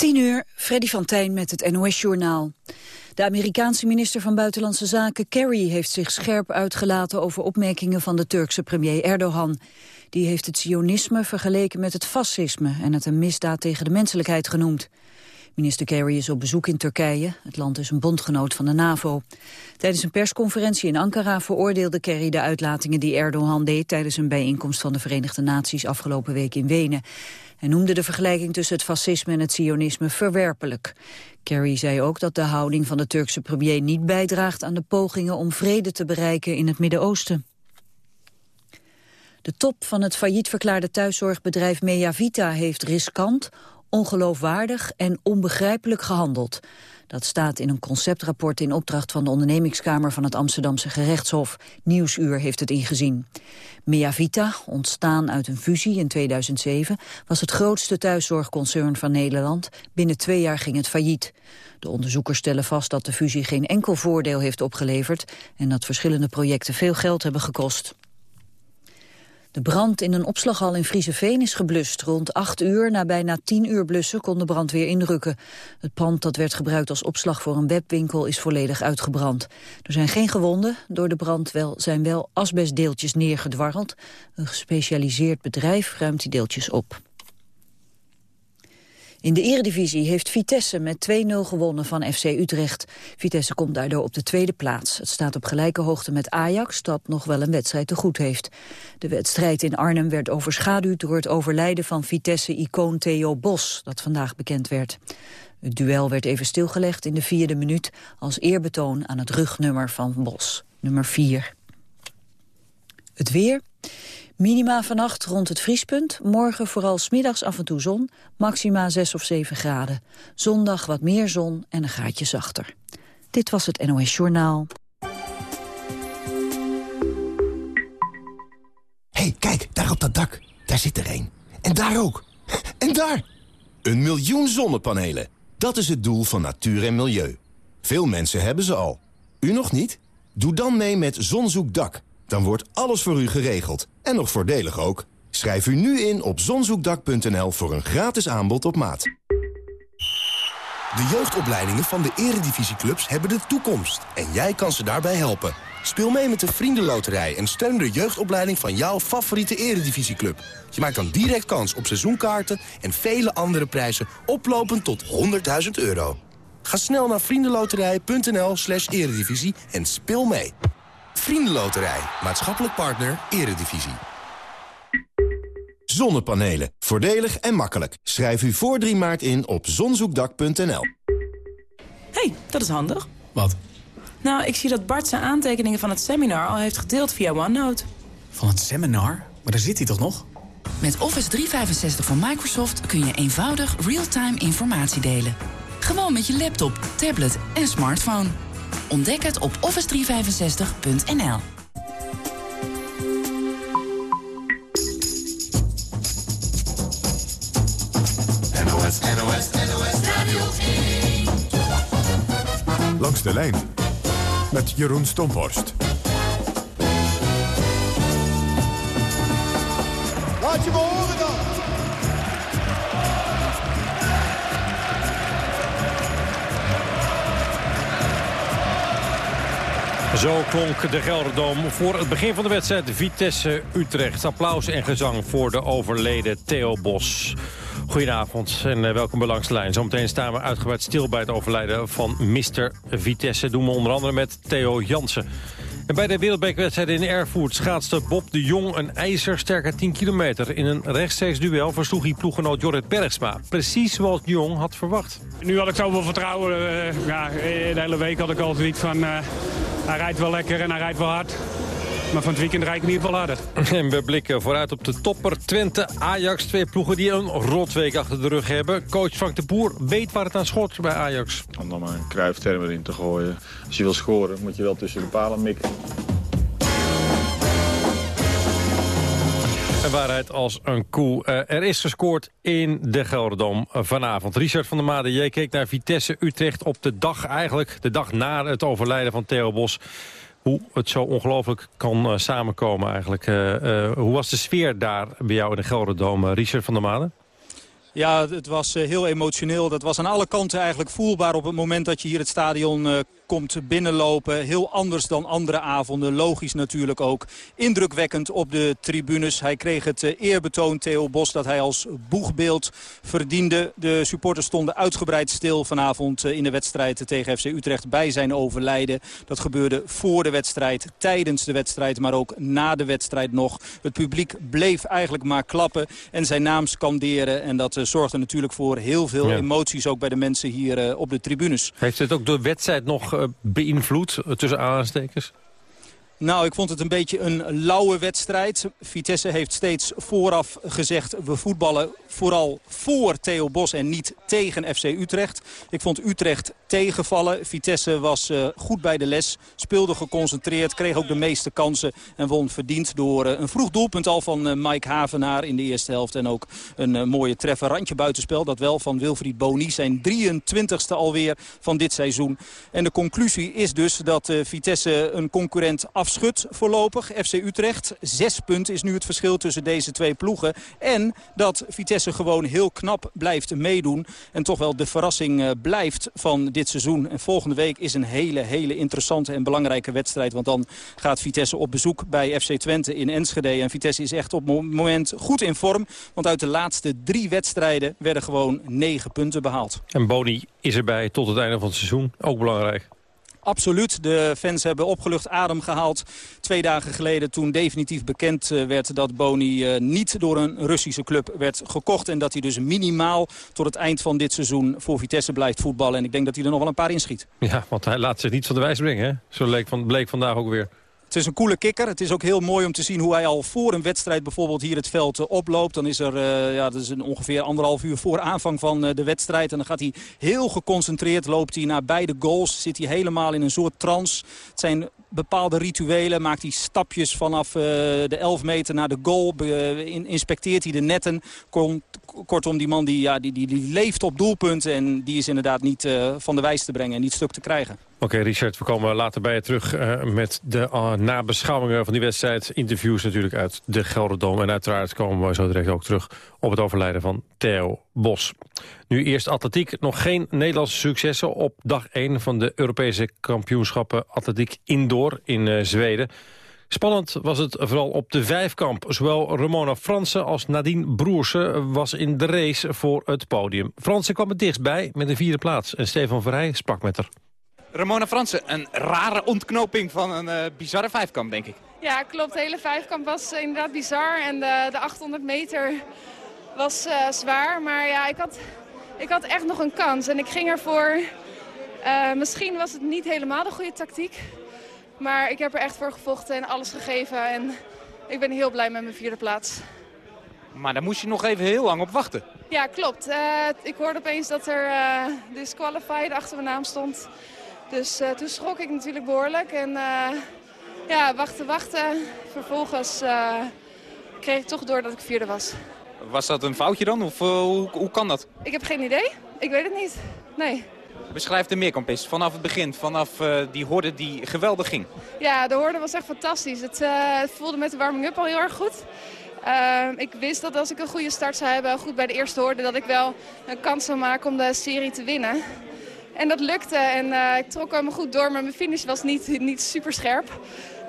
10 uur, Freddy van Tijn met het NOS-journaal. De Amerikaanse minister van Buitenlandse Zaken Kerry heeft zich scherp uitgelaten over opmerkingen van de Turkse premier Erdogan. Die heeft het sionisme vergeleken met het fascisme en het een misdaad tegen de menselijkheid genoemd. Minister Kerry is op bezoek in Turkije. Het land is een bondgenoot van de NAVO. Tijdens een persconferentie in Ankara veroordeelde Kerry de uitlatingen die Erdogan deed tijdens een bijeenkomst van de Verenigde Naties afgelopen week in Wenen. Hij noemde de vergelijking tussen het fascisme en het sionisme verwerpelijk. Kerry zei ook dat de houding van de Turkse premier niet bijdraagt aan de pogingen om vrede te bereiken in het Midden-Oosten. De top van het failliet verklaarde thuiszorgbedrijf Meavita heeft riskant, ongeloofwaardig en onbegrijpelijk gehandeld. Dat staat in een conceptrapport in opdracht van de ondernemingskamer van het Amsterdamse gerechtshof. Nieuwsuur heeft het ingezien. Meavita, ontstaan uit een fusie in 2007, was het grootste thuiszorgconcern van Nederland. Binnen twee jaar ging het failliet. De onderzoekers stellen vast dat de fusie geen enkel voordeel heeft opgeleverd en dat verschillende projecten veel geld hebben gekost. De brand in een opslaghal in Frieseveen is geblust. Rond 8 uur, na bijna 10 uur blussen, kon de brand weer inrukken. Het pand dat werd gebruikt als opslag voor een webwinkel is volledig uitgebrand. Er zijn geen gewonden. Door de brand wel, zijn wel asbestdeeltjes neergedwarreld. Een gespecialiseerd bedrijf ruimt die deeltjes op. In de eredivisie heeft Vitesse met 2-0 gewonnen van FC Utrecht. Vitesse komt daardoor op de tweede plaats. Het staat op gelijke hoogte met Ajax, dat nog wel een wedstrijd te goed heeft. De wedstrijd in Arnhem werd overschaduwd door het overlijden van Vitesse-icoon Theo Bos, dat vandaag bekend werd. Het duel werd even stilgelegd in de vierde minuut als eerbetoon aan het rugnummer van Bos, nummer 4. Het weer. Minima vannacht rond het vriespunt. Morgen vooral smiddags af en toe zon. Maxima 6 of 7 graden. Zondag wat meer zon en een gaatje zachter. Dit was het NOS Journaal. hey, kijk, daar op dat dak. Daar zit er een. En daar ook. En daar! Een miljoen zonnepanelen. Dat is het doel van natuur en milieu. Veel mensen hebben ze al. U nog niet? Doe dan mee met Zonzoekdak dan wordt alles voor u geregeld. En nog voordelig ook. Schrijf u nu in op zonzoekdak.nl voor een gratis aanbod op maat. De jeugdopleidingen van de eredivisieclubs hebben de toekomst. En jij kan ze daarbij helpen. Speel mee met de Vriendenloterij en steun de jeugdopleiding van jouw favoriete eredivisieclub. Je maakt dan direct kans op seizoenkaarten en vele andere prijzen oplopend tot 100.000 euro. Ga snel naar vriendenloterij.nl slash eredivisie en speel mee. Vriendenloterij. Maatschappelijk partner. Eredivisie. Zonnepanelen. Voordelig en makkelijk. Schrijf u voor 3 maart in op zonzoekdak.nl. hey, dat is handig. Wat? Nou, ik zie dat Bart zijn aantekeningen van het seminar al heeft gedeeld via OneNote. Van het seminar? Maar daar zit hij toch nog? Met Office 365 van Microsoft kun je eenvoudig real-time informatie delen. Gewoon met je laptop, tablet en smartphone. Ontdek het op office365.nl. NOS, NOS, NOS Radio 1. Langs de lijn met Jeroen Stomhorst. Laat je me Zo klonk de Gelderdoom voor het begin van de wedstrijd Vitesse-Utrecht. Applaus en gezang voor de overleden Theo Bos. Goedenavond en eh, welkom bij Langs de Lijn. Zometeen staan we uitgebreid stil bij het overlijden van Mr. Vitesse. doen we onder andere met Theo Jansen. En bij de wereldbekerwedstrijd in Erfurt schaatste Bob de Jong een ijzersterke 10 kilometer. In een rechtstreeks duel versloeg hij ploeggenoot Jorrit Bergsma. Precies zoals de Jong had verwacht. Nu had ik zoveel vertrouwen. Uh, ja, de hele week had ik altijd iets van... Uh, hij rijdt wel lekker en hij rijdt wel hard. Maar van het weekend rijd ik in ieder geval harder. En we blikken vooruit op de topper Twente, Ajax. Twee ploegen die een rotweek achter de rug hebben. Coach Frank de Boer weet waar het aan schort bij Ajax. Om dan maar een kruifterm erin te gooien. Als je wil scoren moet je wel tussen de palen mikken. Een waarheid als een koe. Uh, er is gescoord in de Gelderdom vanavond. Richard van der Made, jij keek naar Vitesse Utrecht op de dag eigenlijk... de dag na het overlijden van Theo Bos hoe het zo ongelooflijk kan uh, samenkomen eigenlijk. Uh, hoe was de sfeer daar bij jou in de Gelderdome, Richard van der Maden? Ja, het was eh, heel emotioneel. Dat was aan alle kanten eigenlijk voelbaar op het moment dat je hier het stadion komt binnenlopen. Heel anders dan andere avonden. Logisch natuurlijk ook. Indrukwekkend op de tribunes. Hij kreeg het uh, eerbetoon, Theo Bos, dat hij als boegbeeld verdiende. De supporters stonden uitgebreid stil vanavond in de wedstrijd tegen FC Utrecht bij zijn overlijden. Dat gebeurde voor de wedstrijd, tijdens de wedstrijd, maar ook na de wedstrijd nog. Het publiek bleef eigenlijk maar klappen en zijn naam scanderen. En dat zorgde natuurlijk voor heel veel ja. emoties ook bij de mensen hier op de tribunes. Heeft het ook de wedstrijd nog beïnvloed, uh, tussen aanstekens? Nou, ik vond het een beetje een lauwe wedstrijd. Vitesse heeft steeds vooraf gezegd... we voetballen vooral voor Theo Bos en niet tegen FC Utrecht. Ik vond Utrecht tegenvallen. Vitesse was uh, goed bij de les, speelde geconcentreerd... kreeg ook de meeste kansen en won verdiend door uh, een vroeg doelpunt al van uh, Mike Havenaar in de eerste helft. En ook een mooie treffer, randje buitenspel. Dat wel van Wilfried Boni, zijn 23ste alweer van dit seizoen. En de conclusie is dus dat Vitesse een concurrent af afschut voorlopig. FC Utrecht, zes punten is nu het verschil tussen deze twee ploegen. En dat Vitesse gewoon heel knap blijft meedoen. En toch wel de verrassing blijft van dit seizoen. En volgende week is een hele, hele interessante en belangrijke wedstrijd. Want dan gaat Vitesse op bezoek bij FC Twente in Enschede. En Vitesse is echt op het moment goed in vorm. Want uit de laatste drie wedstrijden werden gewoon negen punten behaald. En Boni is erbij tot het einde van het seizoen. Ook belangrijk. Absoluut. De fans hebben opgelucht adem gehaald. Twee dagen geleden toen definitief bekend eh, werd dat Boni uh, niet door een Russische club werd gekocht. En dat hij dus minimaal tot het eind van dit seizoen voor Vitesse blijft voetballen. En ik denk dat hij er nog wel een paar inschiet. Ja, want hij laat zich niet van de wijs brengen. Hè? Zo leek van, bleek vandaag ook weer. Het is een coole kikker. Het is ook heel mooi om te zien hoe hij al voor een wedstrijd bijvoorbeeld hier het veld uh, oploopt. Dan is er uh, ja, dat is een ongeveer anderhalf uur voor aanvang van uh, de wedstrijd. En dan gaat hij heel geconcentreerd, loopt hij naar beide goals. Zit hij helemaal in een soort trance. Het zijn bepaalde rituelen. Maakt hij stapjes vanaf de 11 meter naar de goal. In, inspecteert hij de netten. Kortom, die man die, ja, die, die, die leeft op doelpunten. En die is inderdaad niet van de wijs te brengen en niet stuk te krijgen. Oké, Richard, we komen later bij je terug uh, met de uh, nabeschouwingen van die wedstrijd. Interviews natuurlijk uit de Gelderdoom. En uiteraard komen we zo direct ook terug op het overlijden van Theo Bos. Nu eerst atletiek. Nog geen Nederlandse successen op dag 1 van de Europese kampioenschappen atletiek indoor in uh, Zweden. Spannend was het vooral op de vijfkamp. Zowel Ramona Fransen als Nadine Broersen was in de race voor het podium. Fransen kwam het dichtstbij met een vierde plaats. En Stefan Verheij sprak met haar. Ramona Fransen, een rare ontknoping van een uh, bizarre vijfkamp, denk ik. Ja, klopt. De hele vijfkamp was uh, inderdaad bizar. En de, de 800 meter was uh, zwaar. Maar ja, ik had, ik had echt nog een kans. En ik ging ervoor... misschien was het niet helemaal de goede tactiek. Maar ik heb er echt voor gevochten en alles gegeven. En ik ben heel blij met mijn vierde plaats. Maar daar moest je nog even heel lang op wachten. Ja, klopt. ik hoorde opeens dat er disqualified achter mijn naam stond. Dus uh, toen schrok ik natuurlijk behoorlijk. En uh, ja, wachten, wachten. Vervolgens uh, kreeg ik toch door dat ik vierde was. Was dat een foutje dan? Of hoe, hoe kan dat? Ik heb geen idee. Ik weet het niet. Nee. Beschrijf de meerkamp vanaf het begin, vanaf die horde die geweldig ging. Ja, de horde was echt fantastisch. Het, het voelde met de warming-up al heel erg goed. Ik wist dat als ik een goede start zou hebben, goed bij de eerste horde, dat ik wel een kans zou maken om de serie te winnen. En dat lukte en uh, ik trok helemaal goed door, maar mijn finish was niet, niet super scherp.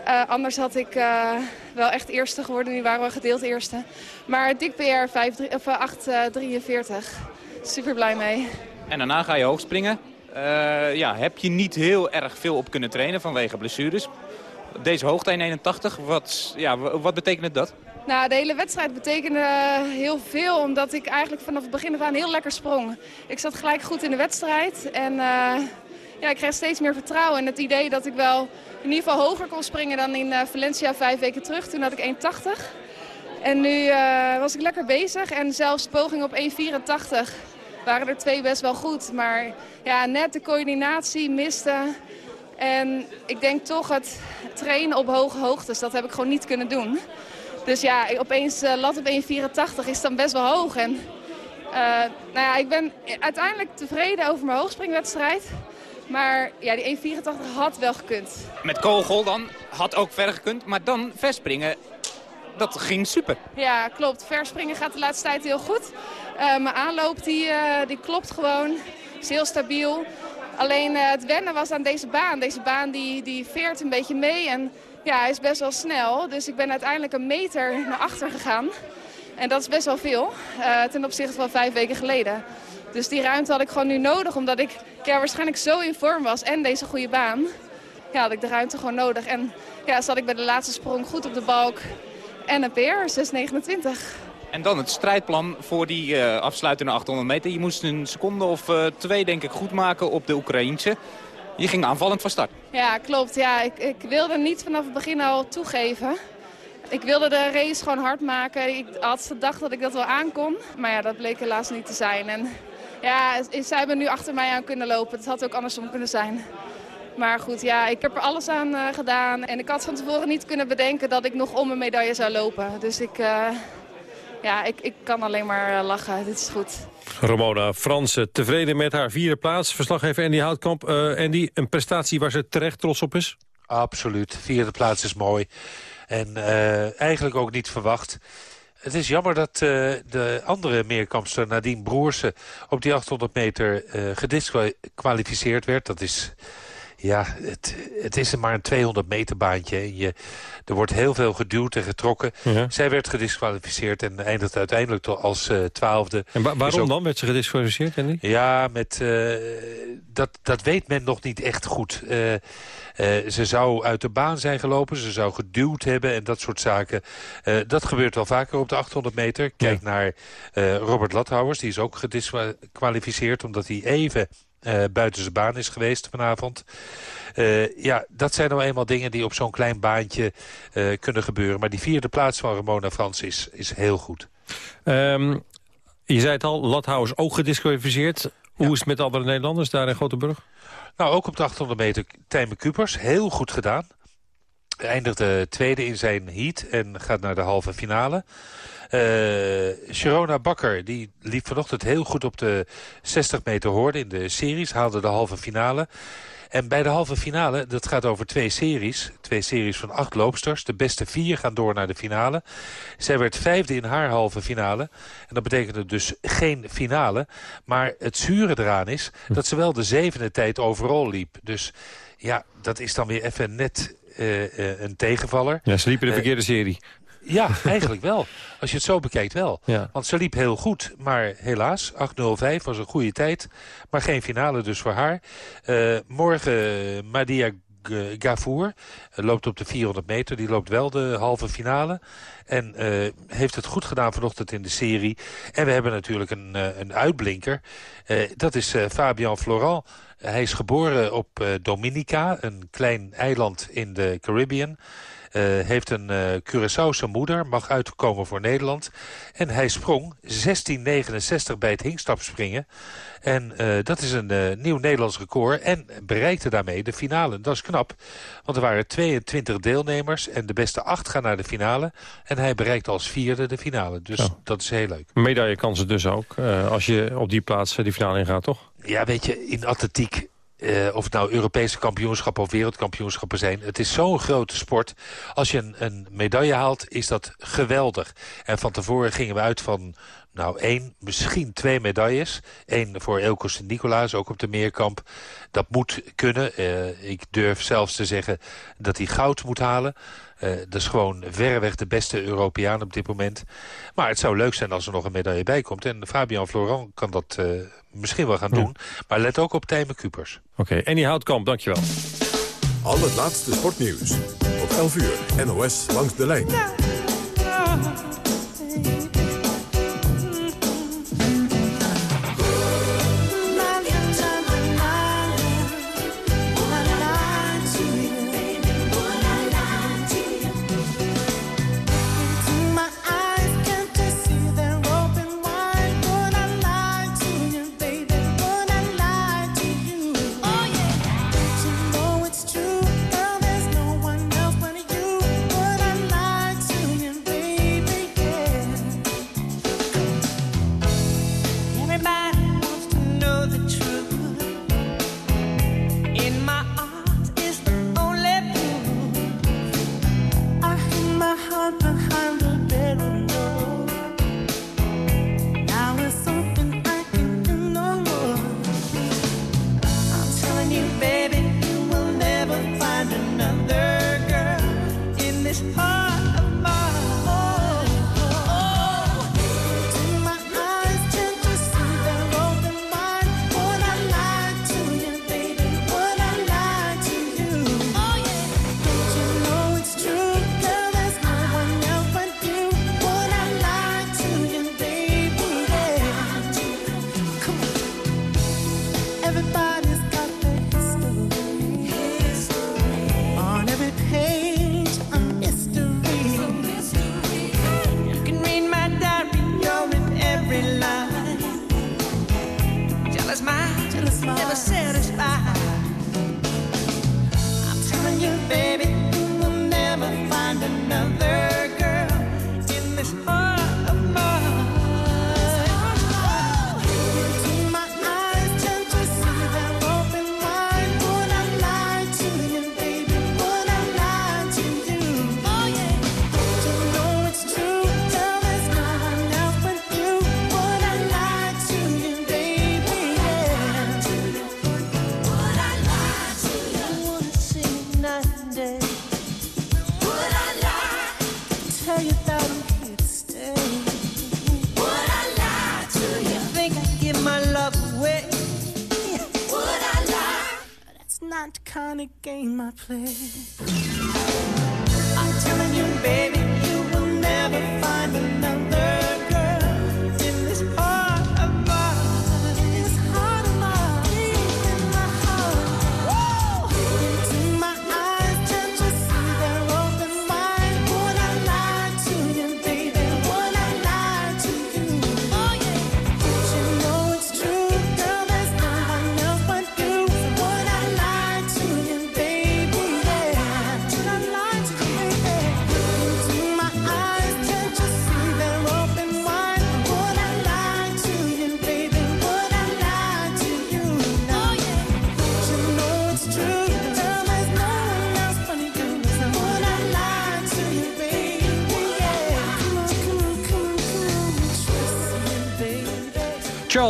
Uh, anders had ik uh, wel echt eerste geworden. Nu waren we gedeeld eerste. Maar dik PR 5, of 8,43. Super blij mee. En daarna ga je hoog springen. ja, heb je niet heel erg veel op kunnen trainen vanwege blessures. Deze hoogte 1,81, wat, ja, wat betekent dat? Nou, de hele wedstrijd betekende heel veel, omdat ik eigenlijk vanaf het begin af aan heel lekker sprong. Ik zat gelijk goed in de wedstrijd en uh, ja, ik kreeg steeds meer vertrouwen. En het idee dat ik wel in ieder geval hoger kon springen dan in uh, Valencia vijf weken terug. Toen had ik 1,80. En nu uh, was ik lekker bezig en zelfs poging op 1,84 waren er twee best wel goed. Maar ja, net de coördinatie miste. En ik denk toch het trainen op hoge hoogtes, dat heb ik gewoon niet kunnen doen. Dus ja, opeens uh, lat op 1,84 is dan best wel hoog. En, uh, nou ja, ik ben uiteindelijk tevreden over mijn hoogspringwedstrijd. Maar ja, die 1,84 had wel gekund. Met kogel dan, had ook verder gekund. Maar dan verspringen, dat ging super. Ja, klopt. Verspringen gaat de laatste tijd heel goed. Eh, mijn aanloop die, eh, die klopt gewoon. is heel stabiel. Alleen eh, het wennen was aan deze baan. Deze baan die, die veert een beetje mee en ja, hij is best wel snel. Dus ik ben uiteindelijk een meter naar achter gegaan. En dat is best wel veel, eh, ten opzichte van vijf weken geleden. Dus die ruimte had ik gewoon nu nodig, omdat ik ja, waarschijnlijk zo in vorm was en deze goede baan. Ja, had ik de ruimte gewoon nodig. En ja, zat ik bij de laatste sprong goed op de balk en een PR, 6,29. En dan het strijdplan voor die eh, afsluitende 800 meter. Je moest een seconde of eh, twee denk ik goed maken op de Oekraïense. Je ging aanvallend van start. Ja, klopt. Ja, ik, ik wilde niet vanaf het begin al toegeven. Ik wilde de race gewoon hard maken. Ik had gedacht dat ik dat wel aankon. Maar ja, dat bleek helaas niet te zijn. En ja, zij hebben nu achter mij aan kunnen lopen. Het had ook andersom kunnen zijn. Maar goed, ja, ik heb er alles aan eh, gedaan. En ik had van tevoren niet kunnen bedenken dat ik nog om een medaille zou lopen. Dus ik, eh, ja, ik, ik kan alleen maar eh, lachen. Dit is goed. Ramona Fransen, tevreden met haar vierde plaats. Verslaggever Andy Houtkamp. Uh, Andy, een prestatie waar ze terecht trots op is? Absoluut. Vierde plaats is mooi. En uh, eigenlijk ook niet verwacht. Het is jammer dat uh, de andere meerkampster Nadine Broersen... op die 800 meter gedisqualificeerd werd. Dat is ja, het, het is maar een 200 meter baantje. Je, er wordt heel veel geduwd en getrokken. Ja. Zij werd gedisqualificeerd en eindigde uiteindelijk als uh, twaalfde. En wa waarom ook... dan werd ze gedisqualificeerd, Andy? Ja, met, uh, dat, dat weet men nog niet echt goed. Uh, ze zou uit de baan zijn gelopen, ze zou geduwd hebben en dat soort zaken. dat gebeurt wel vaker op de 800 meter. Kijk ja. naar Robert Lathouwers, die is ook gedisqualificeerd... omdat hij even uh, buiten zijn baan is geweest vanavond. Uh, ja, dat zijn nou eenmaal dingen die op zo'n klein baantje uh, kunnen gebeuren. Maar die vierde plaats van Ramona Frans is, is heel goed. Um, je zei het al, Lathaus ook gedisqualificeerd. Hoe ja. is het met andere Nederlanders daar in Groteburg? Nou, ook op de 800 meter Tijmen Kupers. Heel goed gedaan. Eindigde tweede in zijn heat en gaat naar de halve finale. Uh, Sharona Bakker die liep vanochtend heel goed op de 60 meter hoorde in de series. Haalde de halve finale. En bij de halve finale, dat gaat over twee series. Twee series van acht loopsters. De beste vier gaan door naar de finale. Zij werd vijfde in haar halve finale. En dat betekende dus geen finale. Maar het zure eraan is dat ze wel de zevende tijd overal liep. Dus ja, dat is dan weer even net uh, uh, een tegenvaller. Ja, ze liepen de verkeerde serie. Ja, eigenlijk wel. Als je het zo bekijkt wel. Ja. Want ze liep heel goed, maar helaas, 8.05 was een goede tijd. Maar geen finale dus voor haar. Uh, morgen Madia Gafour loopt op de 400 meter. Die loopt wel de halve finale. En uh, heeft het goed gedaan vanochtend in de serie. En we hebben natuurlijk een, een uitblinker. Uh, dat is Fabian Florent. Hij is geboren op Dominica, een klein eiland in de Caribbean. Uh, heeft een uh, Curaçaose moeder, mag uitkomen voor Nederland. En hij sprong 16,69 bij het hinkstapspringen. En uh, dat is een nieuw Nederlands record. En bereikte daarmee de finale. Dat is knap, want er waren 22 deelnemers. En de beste acht gaan naar de finale. En hij bereikte als vierde de finale. Dus ja. dat is heel leuk. Medaillekansen dus ook, als je op die plaats die finale ingaat, toch? Ja, weet je, in atletiek uh, of het nou Europese kampioenschappen of wereldkampioenschappen zijn. Het is zo'n grote sport. Als je een, een, medaille haalt, is dat geweldig. En van tevoren gingen we uit van nou één, misschien twee medailles. Eén voor Elko Sint-Nicolaas, ook op de Meerkamp. Dat moet kunnen. Uh, ik durf zelfs te zeggen dat hij goud moet halen. Uh, dat is gewoon verreweg de beste Europeaan op dit moment. Maar het zou leuk zijn als er nog een medaille bij komt. En Fabian Florent kan dat uh, misschien wel gaan ja. doen. Maar let ook op Tijmen Kupers. Oké, okay. en die Houtkamp, dankjewel. Al het laatste sportnieuws. Op 11 uur, NOS langs de lijn. Ja.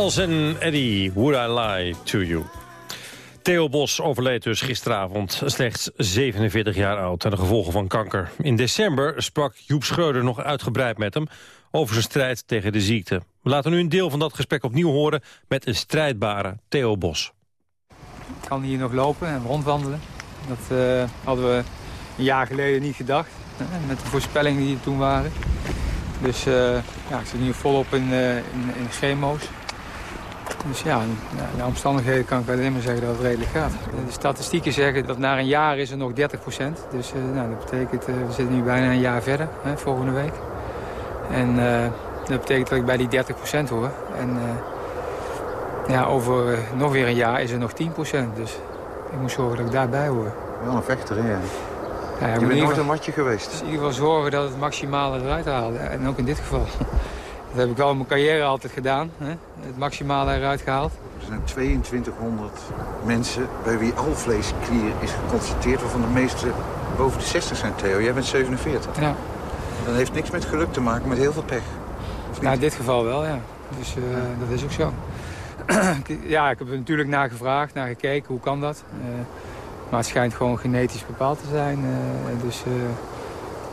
Charles en Eddie, Would I Lie to You. Theo Bos overleed dus gisteravond, slechts 47 jaar oud... aan de gevolgen van kanker. In december sprak Joep Schreuder nog uitgebreid met hem... over zijn strijd tegen de ziekte. We laten nu een deel van dat gesprek opnieuw horen... met een strijdbare Theo Bos. Ik kan hier nog lopen en rondwandelen. Dat eh, hadden we een jaar geleden niet gedacht. Met de voorspellingen die er toen waren. Dus eh, ja, ik zit nu volop in, in, in chemo's. Dus ja, naar omstandigheden kan ik alleen maar zeggen dat het redelijk gaat. De statistieken zeggen dat na een jaar is er nog 30% Dus eh, nou, dat betekent, eh, we zitten nu bijna een jaar verder, hè, volgende week. En eh, dat betekent dat ik bij die 30% hoor. En ja, over nog weer een jaar is er nog 10% Dus ik moet zorgen dat ik daarbij hoor. Wel een vechter, hè? Ja, je in bent nooit een matje geweest. dus in ieder geval zorgen dat het maximale eruit haalde. En ook in dit geval. Dat heb ik wel in mijn carrière altijd gedaan. Hè? Het maximale eruit gehaald. Er zijn 2200 mensen bij wie alvleesklier is geconstateerd... waarvan de meeste boven de 60 zijn, Theo. Jij bent 47. Ja. Dat heeft niks met geluk te maken, met heel veel pech. Nou, in dit geval wel, ja. Dus eh, dat is ook zo. ja, ik heb er natuurlijk naar gevraagd, naar gekeken. Hoe kan dat? Eh, maar het schijnt gewoon genetisch bepaald te zijn. eh, dus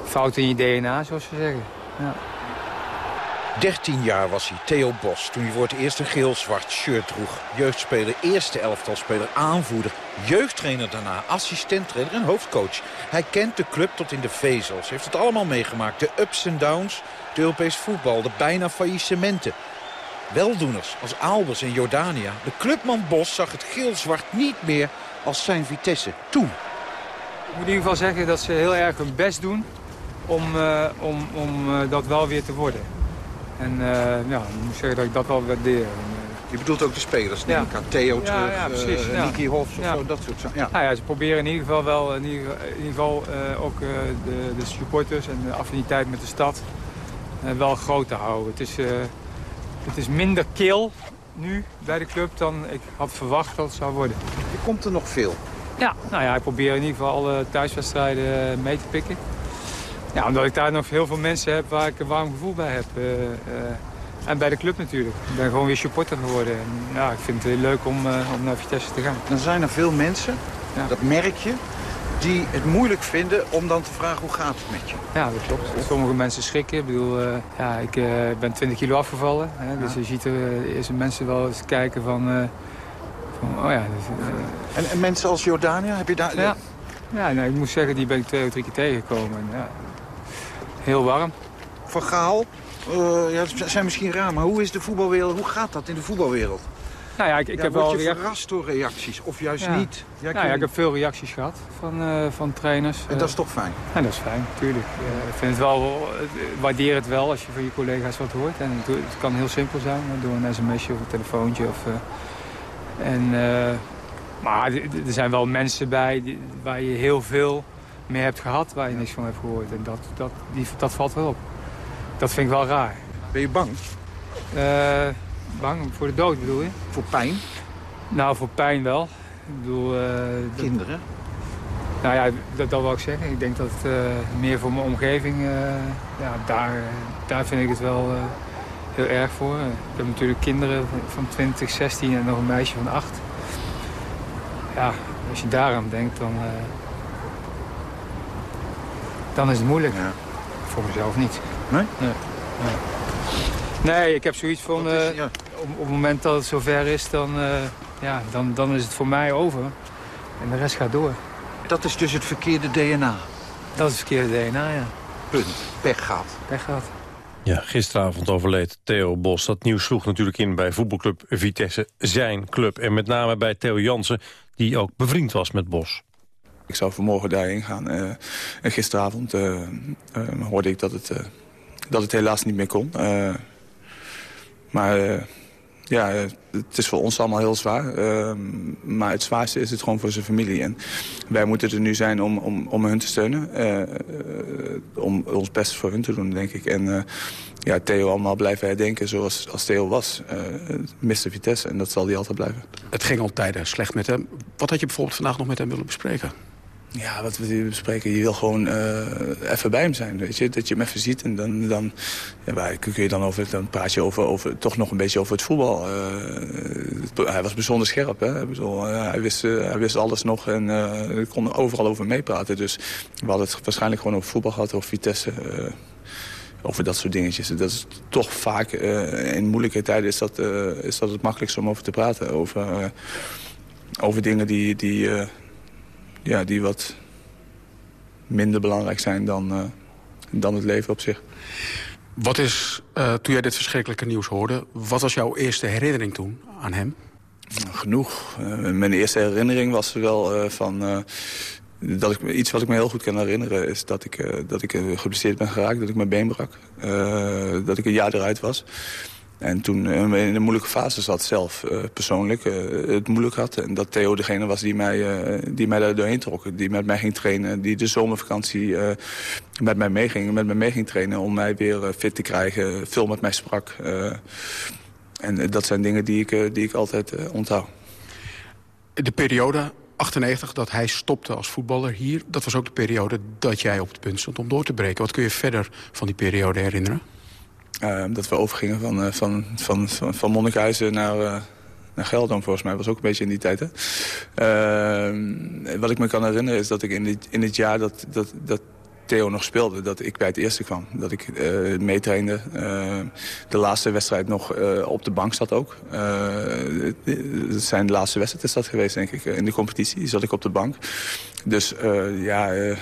fout in je DNA, zoals ze zeggen. Ja. 13 jaar was hij, Theo Bos, toen hij voor het eerst een geel-zwart shirt droeg. Jeugdspeler, eerste elftalspeler, aanvoerder, jeugdtrainer daarna, assistenttrainer en hoofdcoach. Hij kent de club tot in de vezels, heeft het allemaal meegemaakt. De ups en downs, de Europees voetbal, de bijna faillissementen. Weldoeners als Albers en Jordania. De clubman Bos zag het geel-zwart niet meer als zijn Vitesse toen. Ik moet in ieder geval zeggen dat ze heel erg hun best doen om, eh, om, om eh, dat wel weer te worden. En eh, ja, ik moet zeggen dat ik dat wel waardeer. Je bedoelt ook de spelers, neem Ja. ik aan. Theo terug, ja, eh, precies, ja. Nicky Hofs of zo, dat soort zaken. Ja. Nou ja, ze proberen in ieder geval wel in ieder, in ieder geval, eh, ook eh, de, de supporters en de affiniteit met de stad eh, wel groot te houden. Het is, eh, het is minder kil nu bij de club dan ik had verwacht dat het zou worden. Je komt er nog veel. Ja, nou ja, ik probeer in ieder geval alle thuiswedstrijden eh, mee te pikken. Ja, omdat ik daar nog heel veel mensen heb waar ik een warm gevoel bij heb. eh, eh, en bij de club natuurlijk. Ik ben gewoon weer supporter geworden. En, ja, ik vind het heel leuk om, eh, om naar Vitesse te gaan. Dan zijn er veel mensen, dat merk je, die het moeilijk vinden om dan te vragen hoe gaat het met je. Ja, dat klopt. Sommige mensen schrikken. Ik bedoel, ja, ik ben 20 kilo afgevallen. Hè, dus je ziet er eh, eerst mensen wel eens kijken van... van oh ja, dus, En, en mensen als Jordania, heb je daar... ja. ja nee, ik moet zeggen, die ben ik twee of drie keer tegengekomen. En, ja, heel warm. Van Gaal, eh, ja, het zijn misschien raar, maar hoe is de voetbalwereld, hoe gaat dat in de voetbalwereld? Nou ja, ik, ik Ja, heb word wel... je verrast door reacties of juist Ja. niet? Jij nou ja, ik heb veel reacties gehad van, eh, van trainers. En dat is Eh, toch fijn? Ja, dat is fijn, tuurlijk. Ik vind het wel, waardeer het wel als je van je collega's wat hoort. En het, het kan heel simpel zijn, door een sms'je of een telefoontje. Of, En, maar er zijn wel mensen bij die- waar je heel veel mee hebt gehad... waar je niks van hebt gehoord. En dat, dat, die, dat valt wel op. Dat vind ik wel raar. Ben je bang? Eh, bang voor de dood bedoel je? Voor pijn? Nou, voor pijn wel. Ik bedoel... eh, dat- Kinderen? Nou ja, dat, dat wil ik zeggen. Ik denk dat eh, meer voor mijn omgeving, ja, daar, daar vind ik het wel heel erg voor. Ik heb natuurlijk kinderen van- van 20, 16 en nog een meisje van 8. Ja, als je daaraan denkt, dan, dan is het moeilijk. Voor mezelf niet. Nee? Nee, nee. Nee, ik heb zoiets van, eh, op, op het moment dat het zover is, dan, eh, ja, dan, dan is het voor mij over. En de rest gaat door. Dat is dus het verkeerde DNA. Dat is het verkeerde DNA, ja. Punt. Pech gehad. Pech gehad. Ja, gisteravond overleed Theo Bos. Dat nieuws sloeg natuurlijk in bij voetbalclub Vitesse, zijn club. En met name bij Theo Jansen, die ook bevriend was met Bos. Ik zou vanmorgen daarheen gaan. eh, en gisteravond eh, eh, hoorde ik dat het, dat het helaas niet meer kon. Maar ja, het is voor ons allemaal heel zwaar. Maar het zwaarste is het gewoon voor zijn familie. En wij moeten er nu zijn om, om, om hun te steunen. om ons best voor hun te doen, denk ik. En ja, Theo allemaal blijven herdenken zoals als Theo was. Mr. Vitesse. En dat zal hij altijd blijven. Het ging al tijden slecht met hem. Wat had je bijvoorbeeld vandaag nog met hem willen bespreken? Ja, wat we bespreken, je wil gewoon eh, even bij hem zijn, weet je. Dat je hem even ziet en dan, dan, ja, waar kun je dan, over, dan praat je over, over, toch nog een beetje over het voetbal. Eh, het- hij was bijzonder scherp, hè. Eh, hij, wist, eh, hij wist alles nog en eh kon overal over meepraten. Dus we hadden het waarschijnlijk gewoon over voetbal gehad, over Vitesse... eh, over dat soort dingetjes. Dat is toch vaak, eh, in moeilijke tijden is dat, eh, is dat het makkelijkste om over te praten. Over, eh, over dingen die, die, eh, ja, die wat minder belangrijk zijn dan, eh, dan het leven op zich. Wat is, eh, toen jij dit verschrikkelijke nieuws hoorde... wat was jouw eerste herinnering toen aan hem? Genoeg. Eh, mijn eerste herinnering was wel van... dat ik, iets wat ik me heel goed kan herinneren is dat ik, dat ik geblesseerd ben geraakt. Dat ik mijn been brak. Dat ik een jaar eruit was. En toen eh, in een moeilijke fase zat zelf, eh, persoonlijk, eh, het moeilijk had. En dat Theo degene was die mij, eh, die mij daar doorheen trok. Die met mij ging trainen, die de zomervakantie met mij meeging. Met mij mee ging trainen om mij weer fit te krijgen. Veel met mij sprak. en dat zijn dingen die ik, die ik altijd onthoud. De periode 98 dat hij stopte als voetballer hier... dat was ook de periode dat jij op het punt stond om door te breken. Wat kun je verder van die periode herinneren? Eh, dat we overgingen van, eh, van, van, van, van Monnikhuizen naar, eh, naar Geldam, volgens mij. was ook een beetje in die tijd, hè? Eh, wat ik me kan herinneren is dat ik in dit, in dit jaar dat, dat, dat Theo nog speelde... dat ik bij het eerste kwam. Dat ik eh meetrainde. Eh, de laatste wedstrijd nog op de bank zat ook. Het zijn de laatste wedstrijd is dat geweest, denk ik. In de competitie zat ik op de bank. Dus ja...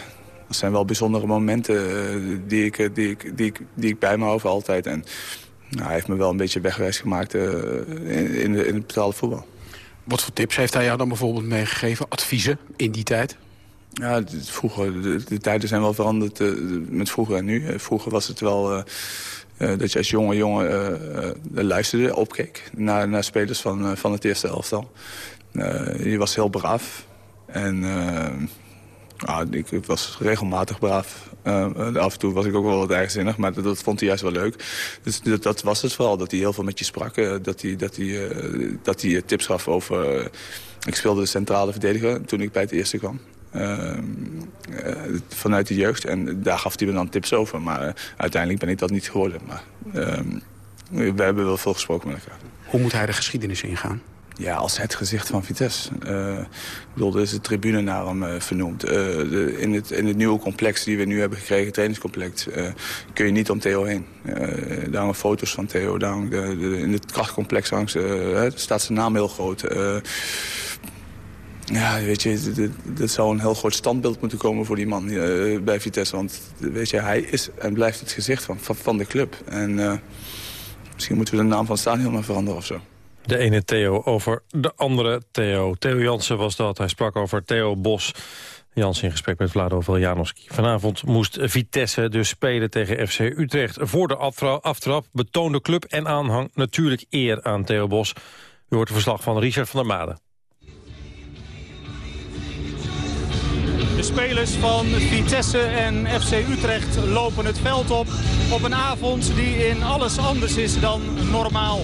dat zijn wel bijzondere momenten eh, die, ik, eh, die, ik, die, ik, die ik bij me hou altijd. En nou, hij heeft me wel een beetje weggewijs gemaakt eh, in, in, de- in het betaalde voetbal. Wat voor tips heeft hij jou dan bijvoorbeeld meegegeven? Adviezen in die tijd? Ja, vroeger, de, de tijden zijn wel veranderd met vroeger en nu. Vroeger was het wel dat je als jonge jongen luisterde, opkeek naar, naar spelers van, van het eerste elftal. Je was heel braaf. En eh, ah, ik, was regelmatig braaf. Eh, af en toe was ik ook wel wat eigenzinnig, maar dat, vond hij juist wel leuk. Dus dat, dat was het vooral, dat hij heel veel met je sprak. eh, dat hij, dat hij, eh, dat hij eh, tips gaf over... eh, ik speelde de centrale verdediger toen ik bij het eerste kwam. Eh, eh, vanuit de jeugd. En daar gaf hij me dan tips over. Maar eh, uiteindelijk ben ik dat niet geworden. Maar eh, we hebben wel veel gesproken met elkaar. Hoe moet hij de geschiedenis ingaan? Ja, als het gezicht van Vitesse. Eh, ik bedoel, er is tribune naar hem eh, vernoemd. Eh, in, het, in het nieuwe complex die we nu hebben gekregen, trainingscomplex... kun je niet om Theo heen. Daar hangen foto's van Theo. Daar hangt de, in het krachtcomplex hè, staat zijn naam heel groot. Ja, weet je, dit zou een heel groot standbeeld moeten komen voor die man bij Vitesse. Want weet je, hij is en blijft het gezicht van, van, de club. En misschien moeten we de naam van het stadion maar veranderen of zo. De ene Theo over de andere Theo. Theo Jansen was dat. Hij sprak over Theo Bos. Jansen in gesprek met Vlado Veljanowski. Vanavond moest Vitesse dus spelen tegen FC Utrecht. Voor de aftra- aftrap betoonde club en aanhang natuurlijk eer aan Theo Bos. U hoort het verslag van Richard van der Made. De spelers van Vitesse en FC Utrecht lopen het veld op op een avond die in alles anders is dan normaal.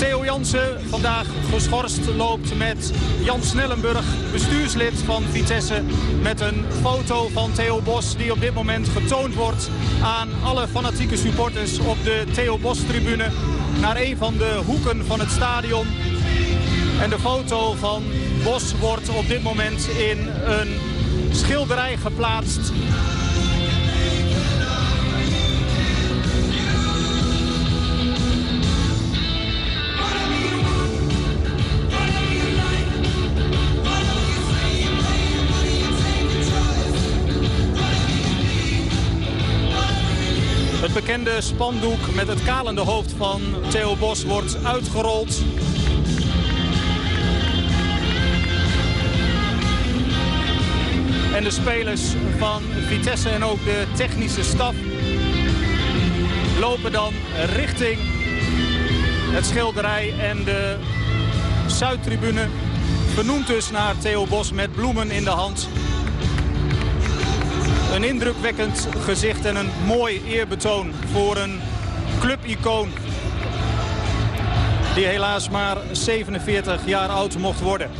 Theo Jansen, vandaag geschorst, loopt met Jan Snellenburg, bestuurslid van Vitesse... met een foto van Theo Bos die op dit moment getoond wordt aan alle fanatieke supporters op de Theo Bos-tribune... naar een van de hoeken van het stadion. En de foto van Bos wordt op dit moment in een schilderij geplaatst bekende spandoek met het kalende hoofd van Theo Bos wordt uitgerold. En de spelers van Vitesse en ook de technische staf lopen dan richting het schilderij en de Zuidtribune. Vernoemd dus naar Theo Bos met bloemen in de hand. Een indrukwekkend gezicht en een mooi eerbetoon voor een clubicoon. Die helaas maar 47 jaar oud mocht worden.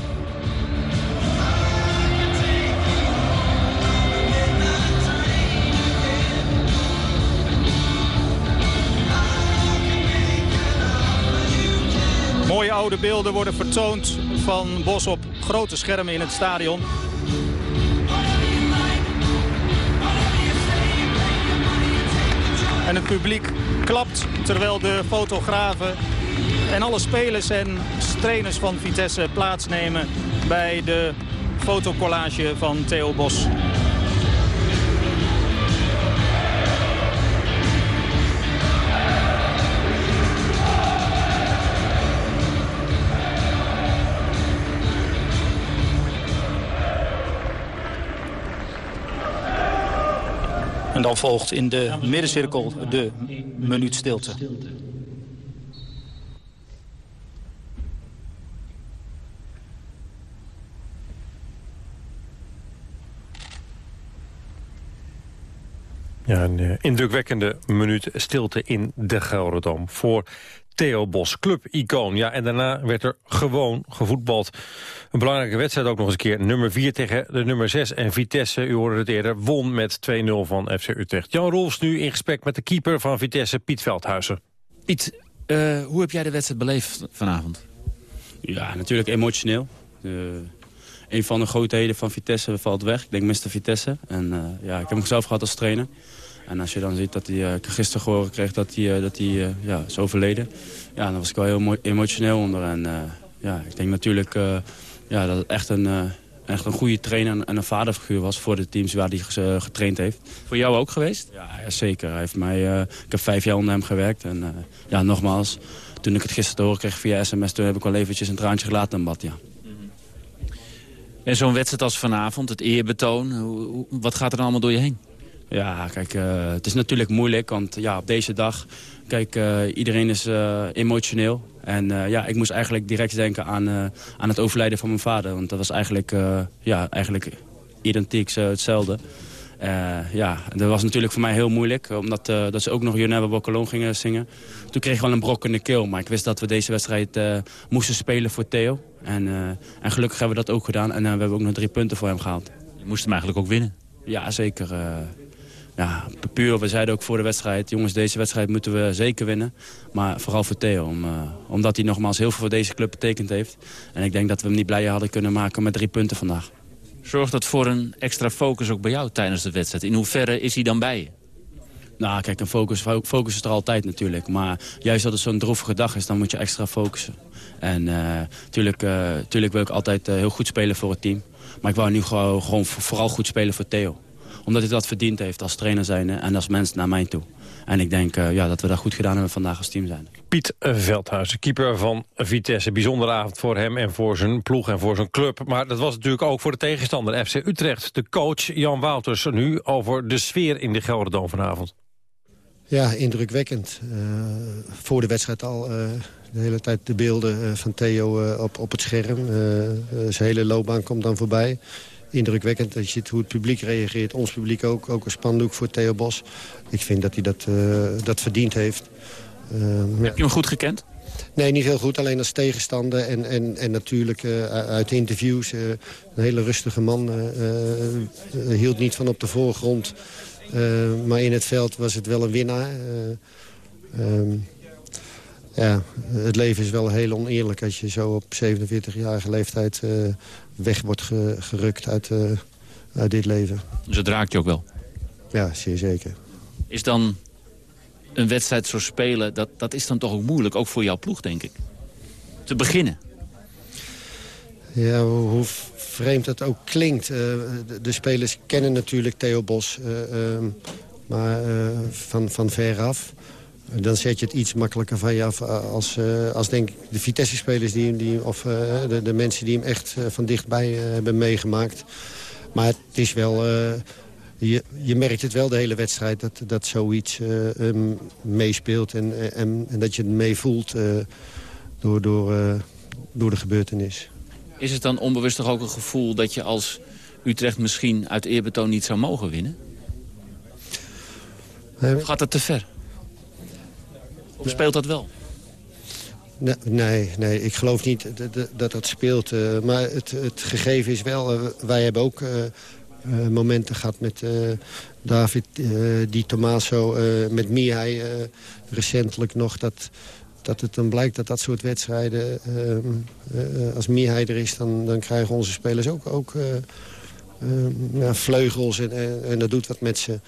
Mooie oude beelden worden vertoond van Bos op grote schermen in het stadion. En het publiek klapt terwijl de fotografen en alle spelers en trainers van Vitesse plaatsnemen bij de fotocollage van Theo Bos. En dan volgt in de middencirkel de minuut stilte. Ja, een eh, indrukwekkende minuut stilte in de Gelredome voor Theo Bos, club-icoon. Ja, en daarna werd er gewoon gevoetbald. Een belangrijke wedstrijd ook nog eens een keer. Nummer 4 tegen de nummer 6. En Vitesse, u hoorde het eerder, won met 2-0 van FC Utrecht. Jan Rolfs nu in gesprek met de keeper van Vitesse, Piet Veldhuizen. Piet, eh, hoe heb jij de wedstrijd beleefd vanavond? Ja, natuurlijk emotioneel. Uh, een van de grootheden van Vitesse valt weg. Ik denk Mr. Vitesse. En uh, ja, ik heb hem zelf gehad als trainer. En als je dan ziet dat hij uh, gisteren gehoord kreeg dat hij, uh, dat hij uh, ja, is overleden. Ja, dan was ik wel heel emotioneel onder. En ja, ik denk natuurlijk ja, dat het echt een, echt een goede trainer en een vaderfiguur was voor de teams waar hij getraind heeft. Voor jou ook geweest? Ja, ja zeker. Hij heeft mij, ik heb vijf jaar onder hem gewerkt. En ja, nogmaals, toen ik het gisteren te horen kreeg via sms, toen heb ik wel eventjes een traantje gelaten in bad, ja. En zo'n wedstrijd als vanavond, het eerbetoon, wat gaat er dan allemaal door je heen? Ja, kijk, uh, het is natuurlijk moeilijk, want ja, op deze dag... Kijk, uh, iedereen is uh, emotioneel. En ja, ik moest eigenlijk direct denken aan, aan het overlijden van mijn vader. Want dat was eigenlijk, ja, eigenlijk identiek hetzelfde. ja, dat was natuurlijk voor mij heel moeilijk. Omdat dat ze ook nog Walk Alone gingen zingen. Toen kreeg ik wel een brok in de keel. Maar ik wist dat we deze wedstrijd moesten spelen voor Theo. En, en gelukkig hebben we dat ook gedaan. En we hebben ook nog drie punten voor hem gehaald. Je moest hem eigenlijk ook winnen. Ja, zeker ja, puur, we zeiden ook voor de wedstrijd... jongens, deze wedstrijd moeten we zeker winnen. Maar vooral voor Theo, om, uh, omdat hij nogmaals heel veel voor deze club betekend heeft. En ik denk dat we hem niet blijer hadden kunnen maken met drie punten vandaag. Zorgt dat voor een extra focus ook bij jou tijdens de wedstrijd? In hoeverre is hij dan bij je? Nou, kijk, een focus, focus is er altijd natuurlijk. Maar juist dat het zo'n droevige dag is, dan moet je extra focussen. En natuurlijk uh, uh, wil ik altijd heel goed spelen voor het team. Maar ik wou nu gewoon, gewoon vooral goed spelen voor Theo omdat hij dat verdiend heeft als trainer zijn en als mens naar mij toe. En ik denk uh, ja, dat we dat goed gedaan hebben vandaag als team zijn. Piet Veldhuizen, keeper van Vitesse. Bijzondere avond voor hem en voor zijn ploeg en voor zijn club. Maar dat was natuurlijk ook voor de tegenstander FC Utrecht. De coach Jan Wouters nu over de sfeer in de Gelderdoom vanavond. Ja, indrukwekkend. Eh, voor de wedstrijd al eh, de hele tijd de beelden eh, van Theo eh, op, op het scherm. Eh, eh, zijn hele loopbaan komt dan voorbij. Indrukwekkend. Je ziet hoe het publiek reageert. Ons publiek ook. Ook een spandoek voor Theo Bos. Ik vind dat hij dat, eh, dat verdiend heeft. Heb je hem goed gekend? Nee, niet heel goed. Alleen als tegenstander. En, en, en natuurlijk eh, uit de interviews. eh, een hele rustige man. eh, eh, eh, hield niet van op de voorgrond. Eh, maar in het veld was het wel een winnaar. Eh, ehm, ja, het leven is wel heel oneerlijk als je zo op 47-jarige leeftijd eh, weg wordt ge- gerukt uit, eh, uit dit leven. Dus het raakt je ook wel? Ja, zeer zeker. Is dan een wedstrijd zo spelen, dat, dat is dan toch ook moeilijk, ook voor jouw ploeg, denk ik. Te beginnen. Ja, hoe vreemd dat ook klinkt. eh, de, de spelers kennen natuurlijk Theo Bos, eh, ehm, maar van, van ver af. Dan zet je het iets makkelijker van je af als, eh, als denk ik de Vitesse-spelers... Die, die, of eh, de, de mensen die hem echt eh, van dichtbij eh, hebben meegemaakt. Maar het is wel... eh, je, je merkt het wel de hele wedstrijd dat, dat zoiets eh, meespeelt... En, en, en dat je het meevoelt eh, door, door, eh, door de gebeurtenis. Is het dan onbewust toch ook een gevoel dat je als Utrecht misschien uit eerbetoon niet zou mogen winnen? Of gaat dat te ver? Speelt dat wel? Nee, nee, ik geloof niet dat- dat- speelt. eh, maar het, het gegeven is wel... eh, wij hebben ook eh, momenten gehad met David Di Tommaso... met Mihai recentelijk nog... Dat, dat het dan blijkt dat dat soort wedstrijden... eh, eh, als Mihai er is, dan, dan krijgen onze spelers ook, ook eh, eh, ja, vleugels... En, en, en dat doet wat met ze.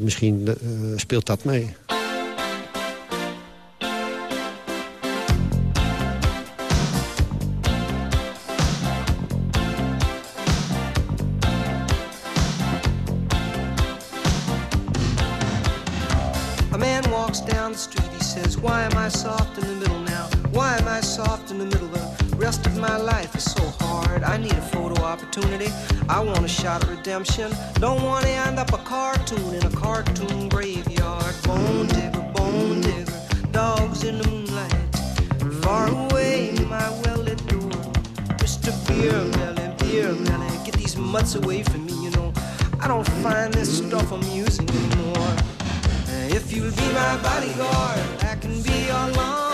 Misschien speelt dat mee. Life is so hard. I need a photo opportunity. I want a shot at redemption. Don't want to end up a cartoon in a cartoon graveyard. Bone digger, bone digger, dogs in the moonlight. Far away, my well lit door. Mr. Beer Melly, Beer Melly, get these mutts away from me, you know. I don't find this stuff amusing anymore. If you'll be my bodyguard, I can be your long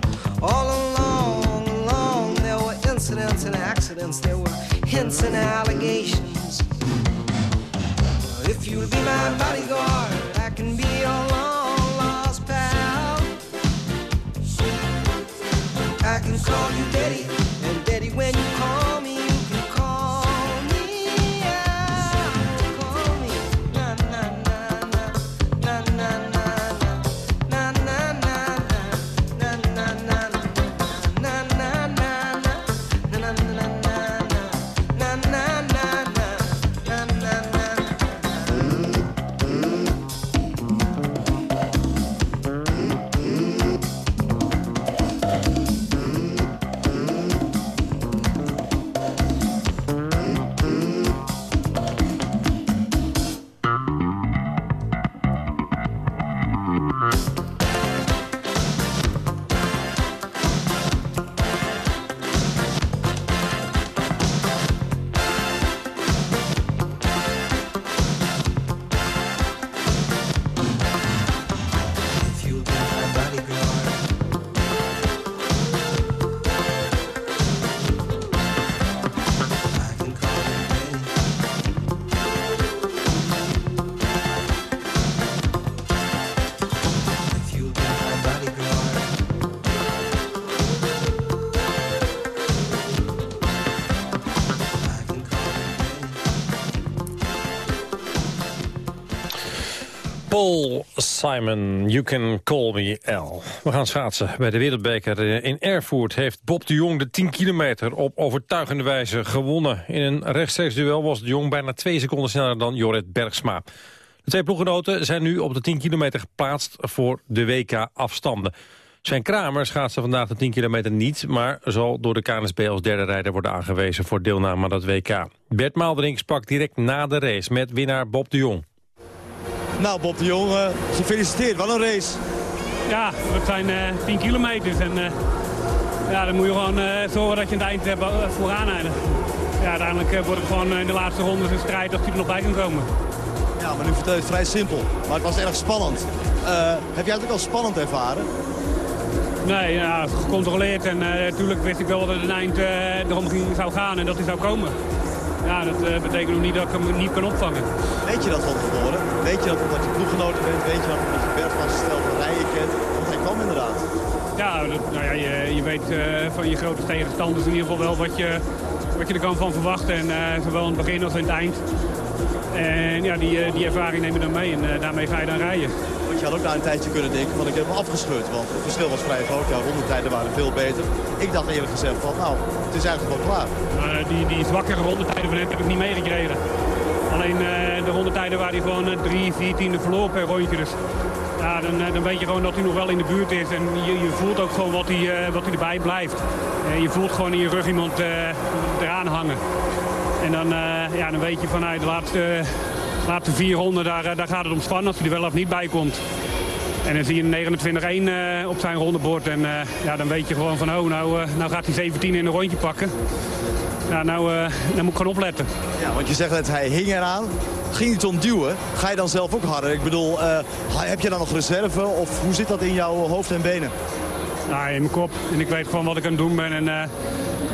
All along, along, there were incidents and accidents. There were hints and allegations. If you'll be my bodyguard, I can be your long lost pal. I can call you Paul Simon, You Can Call Me L. We gaan schaatsen. Bij de Wereldbeker eh, in Erfurt heeft Bob de Jong de 10 kilometer op overtuigende wijze gewonnen. In een rechtstreeks duel was de Jong bijna twee seconden sneller dan Jorrit Bergsma. De twee ploeggenoten zijn nu op de 10 kilometer geplaatst voor de WK-afstanden. Zijn Kramer schaatste vandaag de 10 kilometer niet... maar zal door de KNSB als derde rijder worden aangewezen voor deelname aan dat WK. Bert Maalderink sprak direct na de race met winnaar Bob de Jong. Nou, Bob de Jong, eh, gefeliciteerd. Wat een race. Ja, het zijn eh 10 kilometers. En eh, ja, dan moet je gewoon eh, zorgen dat je aan het eind hebt eh, vooraan eindigt. Ja, uiteindelijk eh, wordt het gewoon in de laatste ronde een strijd of die er nog bij kan komen. Ja, maar nu vertel je het vrij simpel. Maar het was erg spannend. Eh, heb jij het ook al spannend ervaren? Nee, ja, gecontroleerd. En eh, natuurlijk wist ik wel dat het een eind eh, erom ging, zou gaan en dat hij zou komen. Ja, dat eh, betekent nog niet dat ik hem niet kan opvangen. Weet je dat van tevoren? Weet je dat omdat je ploeggenoten bent? Weet je dat omdat je Bert van stelt van rijden kent? Want hij kwam inderdaad. Ja, dat- nou ja je, je weet eh, van je grote tegenstanders in ieder geval wel wat je, wat je er kan van verwachten. En eh, zowel in het begin als in het eind. En ja, die, die ervaring neem je dan mee en daarmee ga je dan rijden. Want je had ook na een tijdje kunnen denken van ik heb hem afgescheurd. Want het verschil was vrij groot. Ja, rondetijden waren veel beter. Ik dacht eerlijk gezegd van nou, het is eigenlijk wel klaar. Eh, die, die zwakkere rondetijden van net heb ik niet meegekregen. Alleen eh, de rondetijden waar hij gewoon eh, drie, vier tiende verloor per rondje. Dus ja, dan, eh, dan weet je gewoon dat hij nog wel in de buurt is. En je, je voelt ook gewoon wat hij, eh, wat hij erbij blijft. Eh, je voelt gewoon in je rug iemand eh, eraan hangen. En dan, eh, ja, dan weet je vanuit de laatste, laatste vier ronden, daar, eh, daar gaat het om spannen als hij er wel of niet bij komt. En dan zie je een 29-1 eh, op zijn rondebord. En eh, ja, dan weet je gewoon van, oh, nou, nou gaat hij 17 in een rondje pakken. Ja, nou, dan moet ik gewoon opletten. Ja, want je zegt net, hij hing eraan. Ging het ontduwen? Ga je dan zelf ook harder? Ik bedoel, heb je dan nog reserve? Of hoe zit dat in jouw hoofd en benen? Ja, in mijn kop. En ik weet gewoon wat ik aan het doen ben en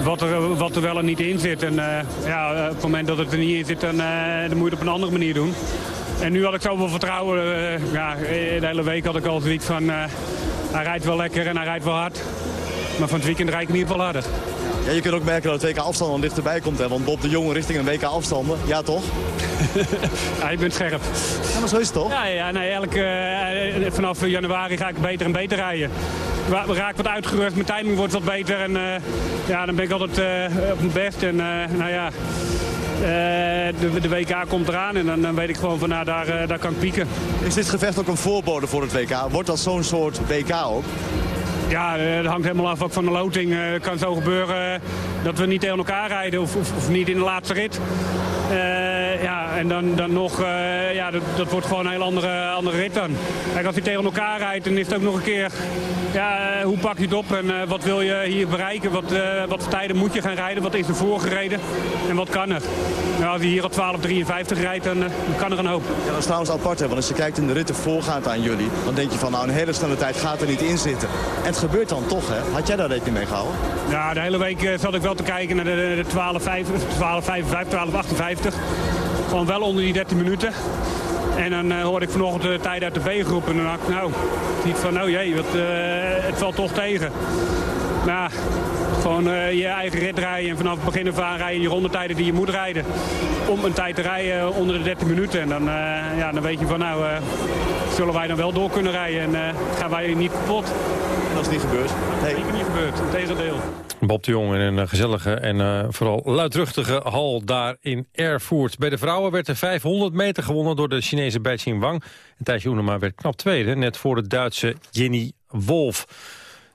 wat, er, wat er wel en niet in zit. En eh, ja, eh, op het moment dat het er niet in zit, dan, eh, dan moet je het op een andere manier doen. En nu had ik zoveel vertrouwen. ja, de hele week had ik al zoiets van, hij rijdt wel lekker en hij rijdt wel hard. Maar van het weekend rijd ik in ieder geval harder. Ja, je kunt ook merken dat het WK afstand al dichterbij komt. Hè? Want Bob de Jonge richting een WK afstanden. Ja, toch? Ja, je bent scherp. Ja, maar zo is het toch? Ja, ja nee, elke, vanaf januari ga ik beter en beter rijden. Wa- Raak wat uitgerust, mijn timing wordt wat beter. En eh, ja, dan ben ik altijd eh, op mijn best. En eh, nou ja, de, de WK komt eraan en dan, dan weet ik gewoon van nou, daar, daar kan ik pieken. Is dit gevecht ook een voorbode voor het WK? Wordt dat zo'n soort WK ook? Ja, dat hangt helemaal af ook van de loting. Het kan zo gebeuren dat we niet tegen elkaar rijden of, of, of niet in de laatste rit. Eh, ja, en dan, dan nog, eh, ja, dat, dat wordt gewoon een heel andere, andere rit dan. Kijk, als je tegen elkaar rijdt, dan is het ook nog een keer, ja, eh, hoe pak je het op en eh, wat wil je hier bereiken? Wat, eh, wat voor tijden moet je gaan rijden? Wat is er voorgereden? En wat kan er? Nou, als je hier op 12.53 rijdt, dan, eh, kan er een hoop. Ja, dat is trouwens apart, hè? want als je kijkt in de ritten voorgaand aan jullie... dan denk je van, nou, een hele snelle tijd gaat er niet in zitten. En het gebeurt dan toch, hè? Had jij daar rekening mee gehouden? Ja, de hele week eh, zat ik wel te kijken naar de, de 12.55, 12.55. Gewoon wel onder die 13 minuten. En dan eh, hoorde ik vanochtend de tijd uit de B-groep. En dan dacht ik, nou, niet van, oh jee, wat, eh, het valt toch tegen. Maar gewoon eh, je eigen rit rijden. En vanaf het begin af aan rijden je rondetijden die je moet rijden. Om een tijd te rijden onder de 13 minuten. En dan, eh, ja, dan weet je van, nou, eh, zullen wij dan wel door kunnen rijden. En eh, gaan wij niet kapot. En dat is niet gebeurd? Nee, zeker niet gebeurd. Integendeel. Bob de Jong in een eh, gezellige en eh, vooral luidruchtige hal daar in Erfurt. Bij de vrouwen werd de 500 meter gewonnen door de Chinese Bai Wang. En Thijsje Oenema werd knap tweede, net voor de Duitse Jenny Wolf.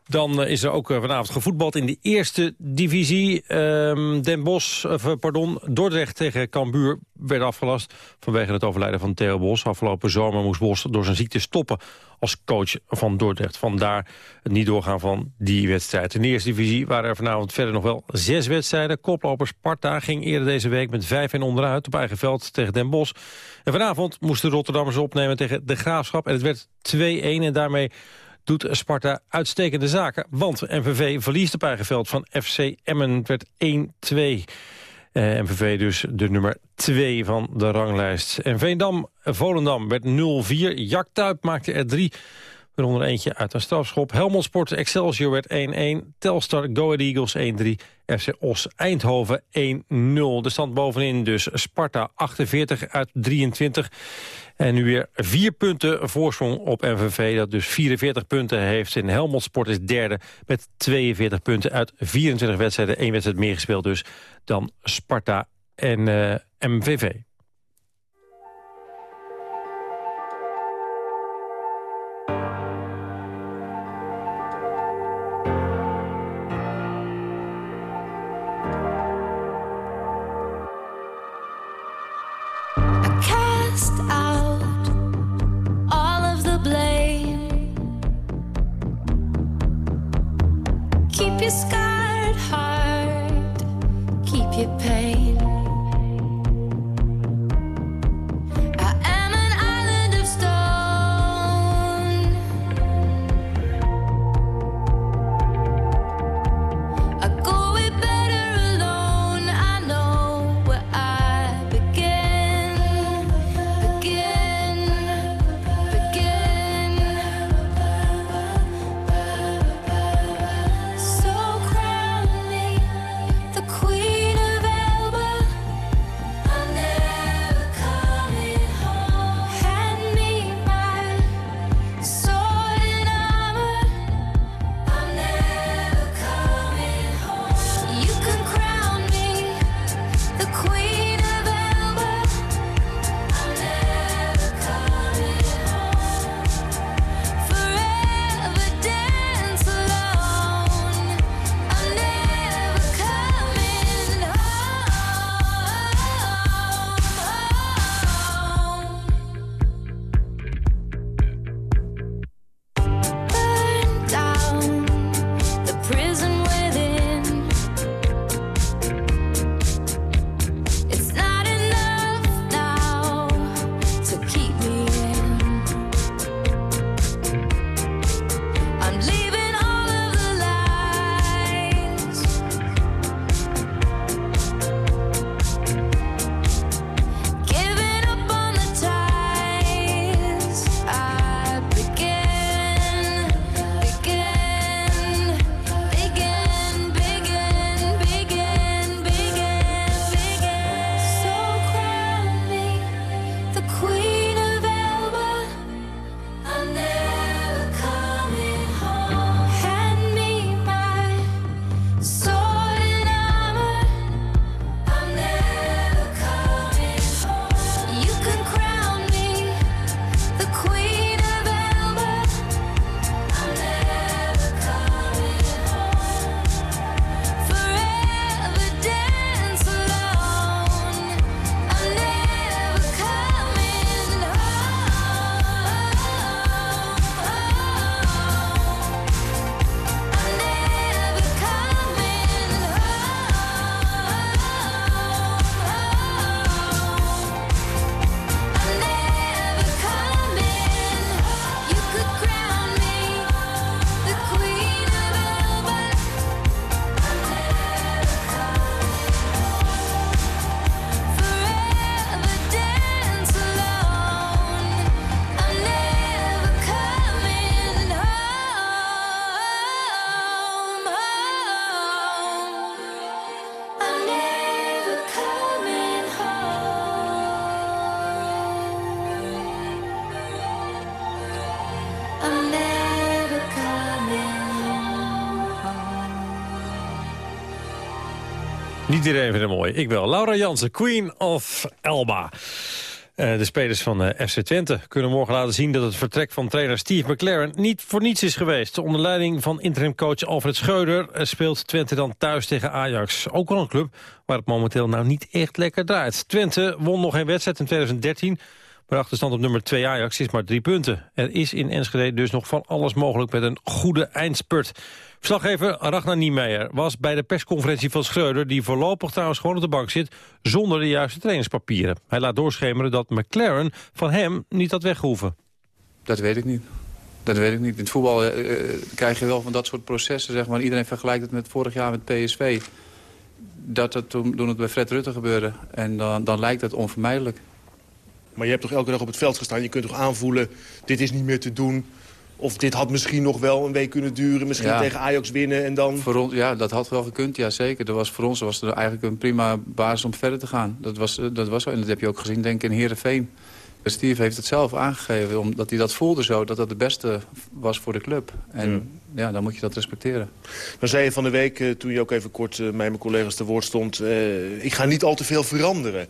Dan eh, is er ook eh, vanavond gevoetbald in de eerste divisie. Ehm, Den Bosch, eh, pardon, Dordrecht tegen Cambuur werd afgelast... vanwege het overlijden van Theo Bos. Afgelopen zomer moest Bos door zijn ziekte stoppen als coach van Dordrecht. Vandaar het niet doorgaan van die wedstrijd. In de eerste divisie waren er vanavond verder nog wel zes wedstrijden. Koploper Sparta ging eerder deze week met 5 en onderuit op eigen veld tegen Den Bosch. En vanavond moesten de Rotterdammers opnemen tegen de Graafschap. En het werd 2-1 en daarmee doet Sparta uitstekende zaken. Want MVV verliest op eigen veld van FC Emmen. Het werd 1-2. Eh, MVV dus de nummer 2 van de ranglijst. En Veendam, Volendam werd 0-4. Jack Tuip maakte er drie Waaronder eentje uit een strafschop. Helmond Sport Excelsior werd 1-1. Telstar Go Ahead Eagles 1-3. FC Os Eindhoven 1-0. De stand bovenin dus Sparta 48 uit 23. En nu weer vier punten voorsprong op MVV. Dat dus 44 punten heeft. In Helmond Sport is derde met 42 punten uit 24 wedstrijden. Eén wedstrijd meer gespeeld dus dan Sparta en uh, MVV. Your scarred heart, keep your pain. Iedereen vindt het mooi. Ik wel. Laura Jansen, Queen of Elba. Eh, de spelers van eh, FC Twente kunnen morgen laten zien... dat het vertrek van trainer Steve McLaren niet voor niets is geweest. Onder leiding van interimcoach Alfred Schreuder... eh, speelt Twente dan thuis tegen Ajax. Ook al een club waar het momenteel nou niet echt lekker draait. Twente won nog geen wedstrijd in 2013... maar achterstand op nummer 2 Ajax is maar drie punten. Er is in Enschede dus nog van alles mogelijk met een goede eindspurt. Verslaggever Ragnar Niemeyer was bij de persconferentie van Schreuder... die voorlopig trouwens gewoon op de bank zit zonder de juiste trainingspapieren. Hij laat doorschemeren dat McLaren van hem niet had weggehoeven. Dat weet ik niet. Dat weet ik niet. In het voetbal eh, eh, krijg je wel van dat soort processen. Zeg maar. Iedereen vergelijkt het met vorig jaar met PSV. Dat het toen, toen het bij Fred Rutte gebeurde. En dan, dan lijkt het onvermijdelijk. Maar je hebt toch elke dag op het veld gestaan. Je kunt toch aanvoelen, dit is niet meer te doen. Of dit had misschien nog wel een week kunnen duren. Misschien Ja. tegen Ajax winnen en dan... Voor ons, ja, dat had wel gekund, ja zeker. Dat was, voor ons was er eigenlijk een prima basis om verder te gaan. Dat was, eh, dat was zo. En dat heb je ook gezien, denk ik, in Heerenveen. Steve heeft het zelf aangegeven, omdat hij dat voelde zo... dat dat het beste was voor de club. En ja, dan moet je dat respecteren. Dan zei je van de week, eh, toen je ook even kort eh, mij en mijn collega's te woord stond... eh, ik ga niet al te veel veranderen.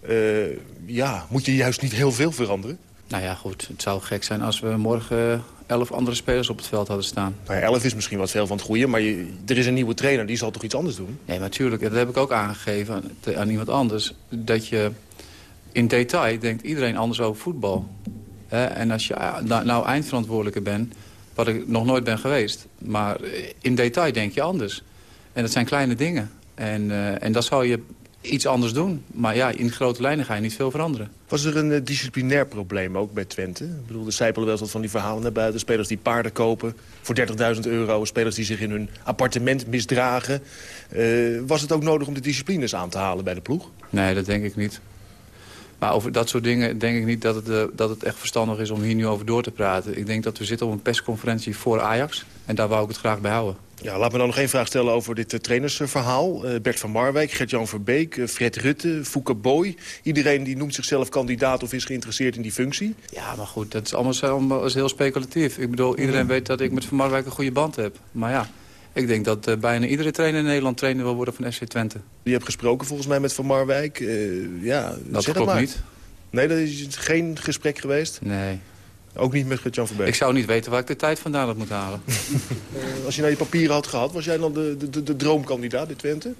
Eh, ja, moet je juist niet heel veel veranderen? Nou ja, goed. Het zou gek zijn als we morgen eh, elf andere spelers op het veld hadden staan. Nou ja, elf is misschien wat veel van het goede, maar je, er is een nieuwe trainer. Die zal toch iets anders doen? Nee, maar natuurlijk. Dat heb ik ook aangegeven aan, aan iemand anders. Dat je in detail denkt iedereen anders over voetbal. En als je eh, nou, nou eindverantwoordelijke bent, wat ik nog nooit ben geweest... maar in detail denk je anders. En dat zijn kleine dingen. En, en dat zou je iets anders doen. Maar ja, in grote lijnen ga je niet veel veranderen. Was er een eh, disciplinair probleem ook bij Twente? Ik bedoel, er zijpelen wel eens wat van die verhalen naar buiten. Spelers die paarden kopen voor 30.000 euro. Spelers die zich in hun appartement misdragen. Eh, was het ook nodig om de disciplines aan te halen bij de ploeg? Nee, dat denk ik niet. Maar over dat soort dingen denk ik niet dat het, eh, dat het echt verstandig is om hier nu over door te praten. Ik denk dat we zitten op een persconferentie voor Ajax. En daar wou ik het graag bij houden. Ja, laat me dan nog één vraag stellen over dit eh, trainersverhaal. Eh, Bert van Marwijk, Gert-Jan Verbeek, eh, Fred Rutte, Fouke Boy. Iedereen die noemt zichzelf kandidaat of is geïnteresseerd in die functie. Ja, maar goed, dat is allemaal, zo- allemaal is heel speculatief. Ik bedoel, iedereen weet dat ik met Van Marwijk een goede band heb. Maar ja, ik denk dat bijna iedere trainer in Nederland trainer wil worden van FC Twente. Je hebt gesproken volgens mij met Van Marwijk. Ja, Dat zeg klopt maar. niet. Nee, dat is geen gesprek geweest? Nee. Ook niet met Gert-Jan Verbeek? Ik zou niet weten waar ik de tijd vandaan had moeten halen. Eh, als je nou je papieren had gehad, was jij dan de, de, de, de droomkandidaat in Twente?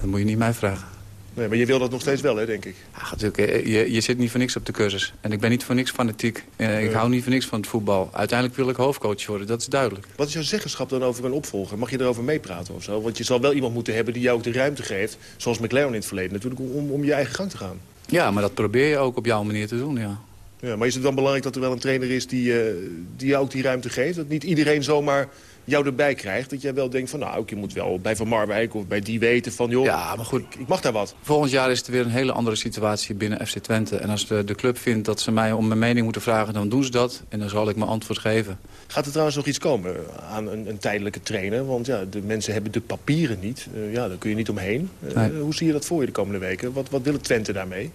Dat moet je niet mij vragen. Nee, maar je wil dat nog steeds wel, hè, denk ik. Ja, natuurlijk, eh, je, je zit niet voor niks op de cursus. En ik ben niet voor niks fanatiek. Eh, ik Nee. hou niet voor niks van het voetbal. Uiteindelijk wil ik hoofdcoach worden, dat is duidelijk. Wat is jouw zeggenschap dan over een opvolger? Mag je erover meepraten of zo? Want je zal wel iemand moeten hebben die jou ook de ruimte geeft... zoals McLaren in het verleden natuurlijk, om, om je eigen gang te gaan. Ja, maar dat probeer je ook op jouw manier te doen, ja. Ja, maar is het dan belangrijk dat er wel een trainer is die, eh, die jou ook die ruimte geeft? Dat niet iedereen zomaar jou erbij krijgt? Dat jij wel denkt van, nou, je moet wel bij Van Marwijk of bij die weten van... joh, Ja, maar goed. ik, mag daar wat. Volgend jaar is er weer een hele andere situatie binnen FC Twente. En als de, de club vindt dat ze mij om mijn mening moeten vragen, dan doen ze dat. En dan zal ik mijn antwoord geven. Gaat er trouwens nog iets komen aan een, een tijdelijke trainer? Want ja, de mensen hebben de papieren niet. Eh, ja, daar kun je niet omheen. Eh, Nee. Hoe zie je dat voor je de komende weken? Wat, wat wil het Twente daarmee?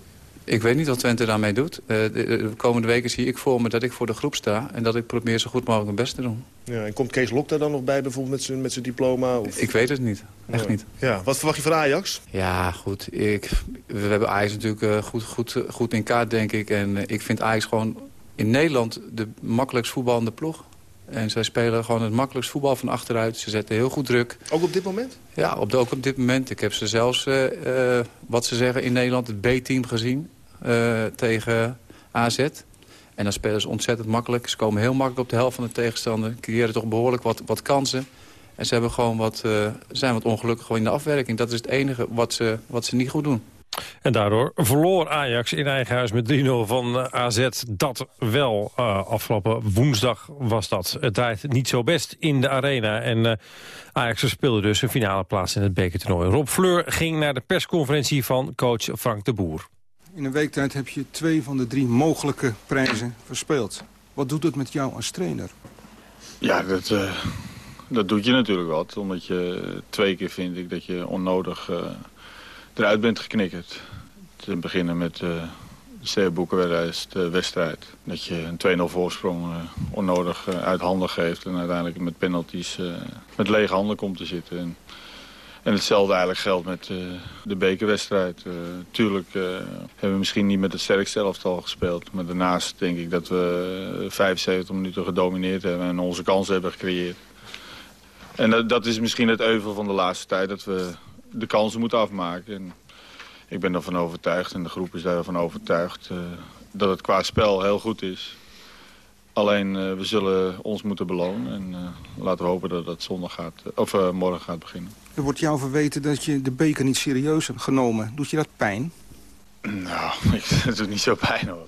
Ik weet niet wat Twente daarmee doet. Eh, de, de komende weken zie ik voor me dat ik voor de groep sta... en dat ik probeer zo goed mogelijk mijn best te doen. Ja, en komt Kees Lok daar dan nog bij, bijvoorbeeld met zijn, met zijn diploma? Of... Ik weet het niet. Echt Ja. niet. Ja, wat verwacht je van Ajax? Ja, goed. Ik, we hebben Ajax natuurlijk eh, goed, goed, eh, goed in kaart, denk ik. En ik vind Ajax gewoon in Nederland de makkelijkst voetballende ploeg. En zij spelen gewoon het makkelijkst voetbal van achteruit. Ze zetten heel goed druk. Ook op dit moment? Ja, op de, ook op dit moment. Ik heb ze zelfs, eh, eh, wat ze zeggen in Nederland, het B-team gezien tegen AZ. En dan spelen ze ontzettend makkelijk. Ze komen heel makkelijk op de helft van de tegenstander. Creëren toch behoorlijk wat, wat kansen. En ze hebben gewoon wat, eh, zijn wat ongelukkig gewoon in de afwerking. Dat is het enige wat ze, wat ze niet goed doen. En daardoor verloor Ajax in eigen huis met 3-0 van eh, AZ. Dat wel. eh, afgelopen woensdag was dat. Het draait niet zo best in de arena. En eh, Ajax speelde dus een finale plaats in het bekertoernooi. Rob Fleur ging naar de persconferentie van coach Frank de Boer. In een week tijd heb je twee van de drie mogelijke prijzen verspeeld. Wat doet het met jou als trainer? Ja, dat, eh, dat doet je natuurlijk wat. Omdat je twee keer vind ik dat je onnodig eh, eruit bent geknikkerd. Te beginnen met eh de Steelboekenwedstrijd, de wedstrijd. Dat je een 2-0 voorsprong onnodig uit handen geeft. En uiteindelijk met penalties met lege handen komt te zitten. En, en hetzelfde eigenlijk geldt met eh, de bekerwedstrijd. Eh tuurlijk eh, hebben we misschien niet met het sterkste elftal gespeeld. Maar daarnaast denk ik dat we eh, 75 minuten gedomineerd hebben en onze kansen hebben gecreëerd. En dat, dat is misschien het euvel van de laatste tijd, dat we de kansen moeten afmaken. En ik ben ervan overtuigd, en de groep is daarvan overtuigd, dat het qua spel heel goed is. Alleen, we zullen ons moeten belonen en laten we hopen dat dat zondag gaat, of morgen gaat beginnen. Er wordt jou verweten dat je de beker niet serieus hebt genomen. Doet je dat pijn? Nou, het doet niet zo pijn hoor.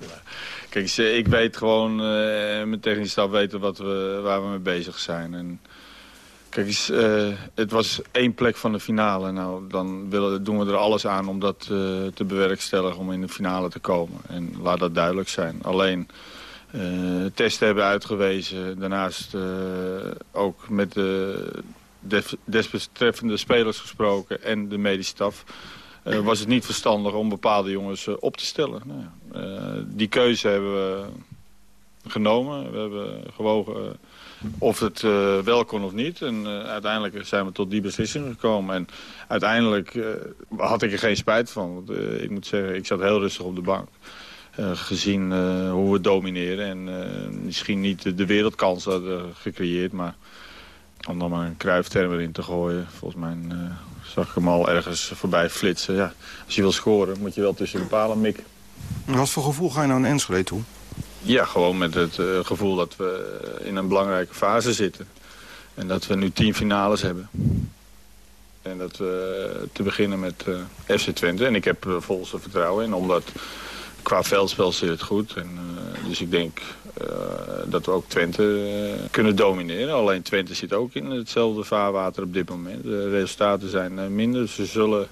Kijk, ik weet gewoon, eh mijn technische staf weten wat we, waar we mee bezig zijn. En kijk eens, eh, het was één plek van de finale. Nou, dan willen, doen we er alles aan om dat eh, te bewerkstelligen, om in de finale te komen. En laat dat duidelijk zijn. Alleen, testen hebben uitgewezen. Daarnaast ook met de desbetreffende spelers gesproken en de medische staf. eh, was het niet verstandig om bepaalde jongens eh, op te stellen. Nou, eh, die keuze hebben we genomen. We hebben gewogen of het wel kon of niet. En uiteindelijk zijn we tot die beslissing gekomen. En uiteindelijk had ik er geen spijt van. Want, ik moet zeggen, ik zat heel rustig op de bank. Gezien hoe we domineren. En misschien niet de, de wereldkans hadden gecreëerd. Maar om dan maar een kruifterm erin te gooien. Volgens mij eh, zag ik hem al ergens voorbij flitsen. Ja, als je wil scoren moet je wel tussen de palen mikken. Wat voor gevoel ga je nou in Enschede toe? Ja, gewoon met het eh, gevoel dat we in een belangrijke fase zitten. En dat we nu tien finales hebben. En dat we te beginnen met eh, FC Twente. En ik heb er volste vertrouwen in, omdat qua veldspel zit het goed. En, eh, dus ik denk eh, dat we ook Twente eh, kunnen domineren. Alleen Twente zit ook in hetzelfde vaarwater op dit moment. De resultaten zijn eh, minder, ze zullen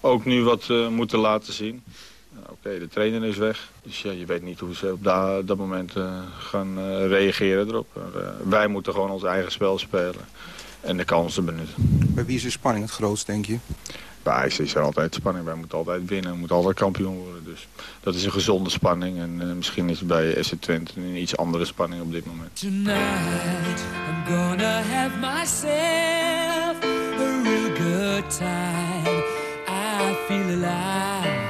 ook nu wat eh, moeten laten zien. Nou, Oké, de trainer is weg. Dus ja, je weet niet hoe ze op da- dat moment eh, gaan eh, reageren erop. Eh, wij moeten gewoon ons eigen spel spelen. En de kansen benutten. Bij wie is de spanning het grootst, denk je? Bij Ajax is er altijd spanning. Wij moeten altijd winnen. Moeten altijd kampioen worden. Dus dat is een gezonde spanning. En eh, misschien is het bij SC Twente een iets andere spanning op dit moment. Tonight I'm gonna have myself a real good time. I feel alive.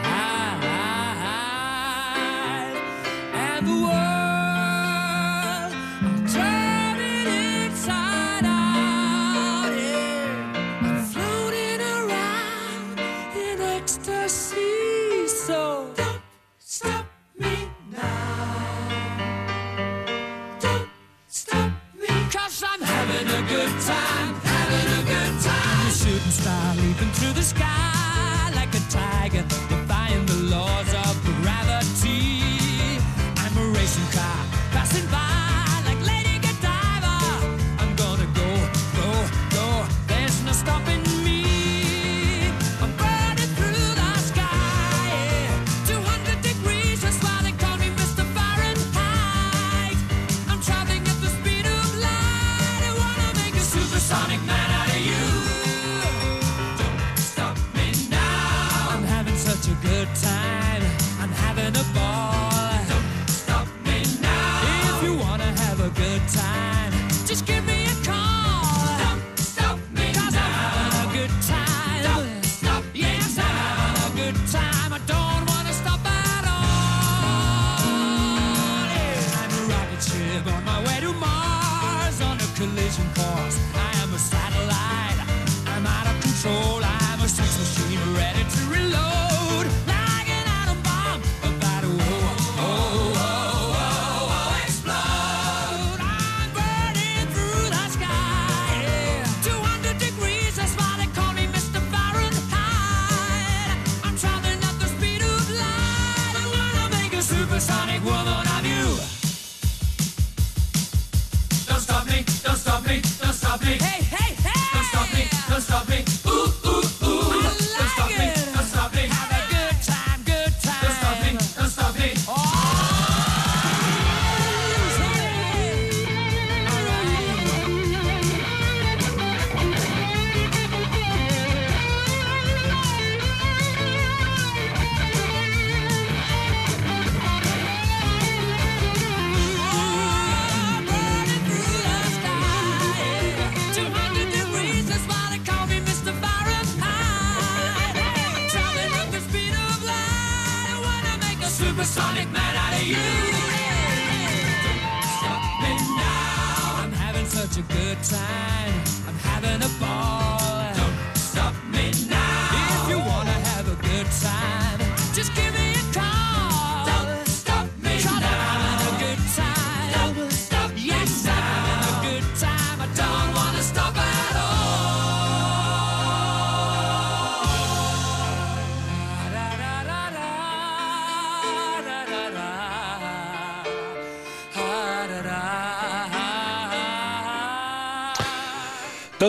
are leaping through the sky.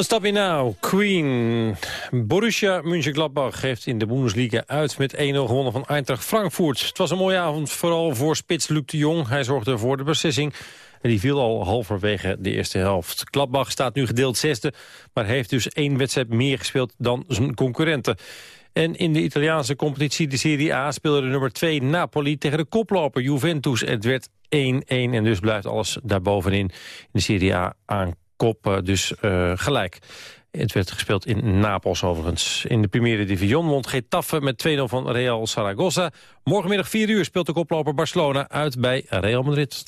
Don't Stop Now, Queen. Borussia Mönchengladbach heeft in de Bundesliga uit met 1-0 gewonnen van Eintracht Frankfurt. Het was een mooie avond, vooral voor spits Luc de Jong. Hij zorgde voor de beslissing en die viel al halverwege de eerste helft. Gladbach staat nu gedeeld zesde, maar heeft dus één wedstrijd meer gespeeld dan zijn concurrenten. En in de Italiaanse competitie, de Serie A, speelde de nummer 2 Napoli tegen de koploper Juventus. Het werd 1-1 en dus blijft alles daarbovenin in de Serie A aan eh, dus eh, gelijk. Het werd gespeeld in Napels overigens. In de Primera Division won Getafe met 2-0 van Real Zaragoza. Morgenmiddag 4 uur speelt de koploper Barcelona uit bij Real Madrid.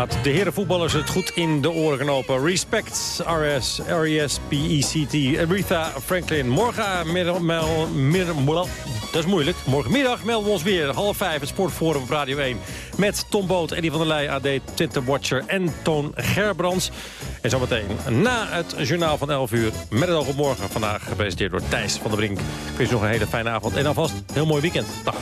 Laat de heren voetballers het goed in de oren knopen. Respect, RS, R-E-S-P-E-C-T, Aretha Franklin. Morgen, middag, mel, dat is moeilijk. Morgenmiddag melden we ons weer, half vijf, het Sportforum op Radio 1. Met Tom Boot, Eddie van der Leij, AD, Twitter Watcher en Toon Gerbrands. En zometeen na het journaal van 11 uur, met het oog op morgen. Vandaag gepresenteerd door Thijs van der Brink. Ik wens nog een hele fijne avond en alvast een heel mooi weekend. Dag.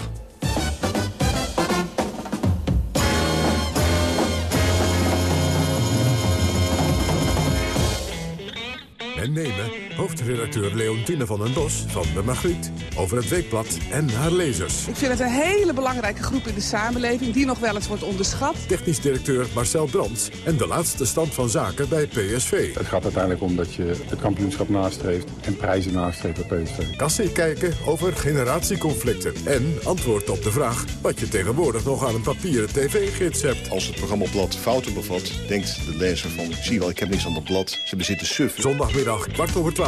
En nemen hoofdredacteur Leontine van den Bos van de Magriet over het weekblad en haar lezers. Ik vind het een hele belangrijke groep in de samenleving die nog wel eens wordt onderschat. Technisch directeur Marcel Brands en de laatste stand van zaken bij PSV. Het gaat uiteindelijk om dat je het kampioenschap nastreeft en prijzen nastreeft bij PSV. Kassie kijken over generatieconflicten en antwoord op de vraag wat je tegenwoordig nog aan een papieren tv-gids hebt. Als het programmablad fouten bevat, denkt de lezer van... zie je wel, ik heb niks aan dat blad, ze bezitten suf. Zondagmiddag kwart over twaalf,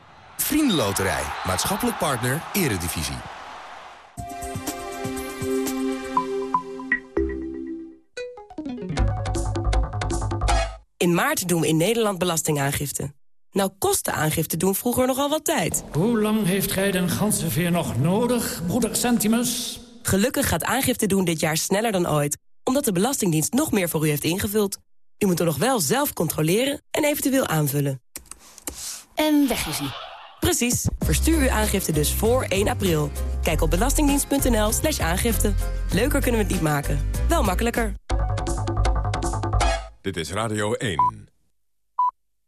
Vriendenloterij, maatschappelijk partner, eredivisie. In maart doen we in Nederland belastingaangifte. Nou kostte aangifte doen vroeger nogal wat tijd. Hoe lang heeft gij den ganzenveer nog nodig, broeder Centimus? Gelukkig gaat aangifte doen dit jaar sneller dan ooit. Omdat de Belastingdienst nog meer voor u heeft ingevuld. U moet er nog wel zelf controleren en eventueel aanvullen. En weg is hij. Precies. Verstuur uw aangifte dus voor 1 april. Kijk op belastingdienst.nl slash aangifte. Leuker kunnen we het niet maken. Wel makkelijker. Dit is Radio 1.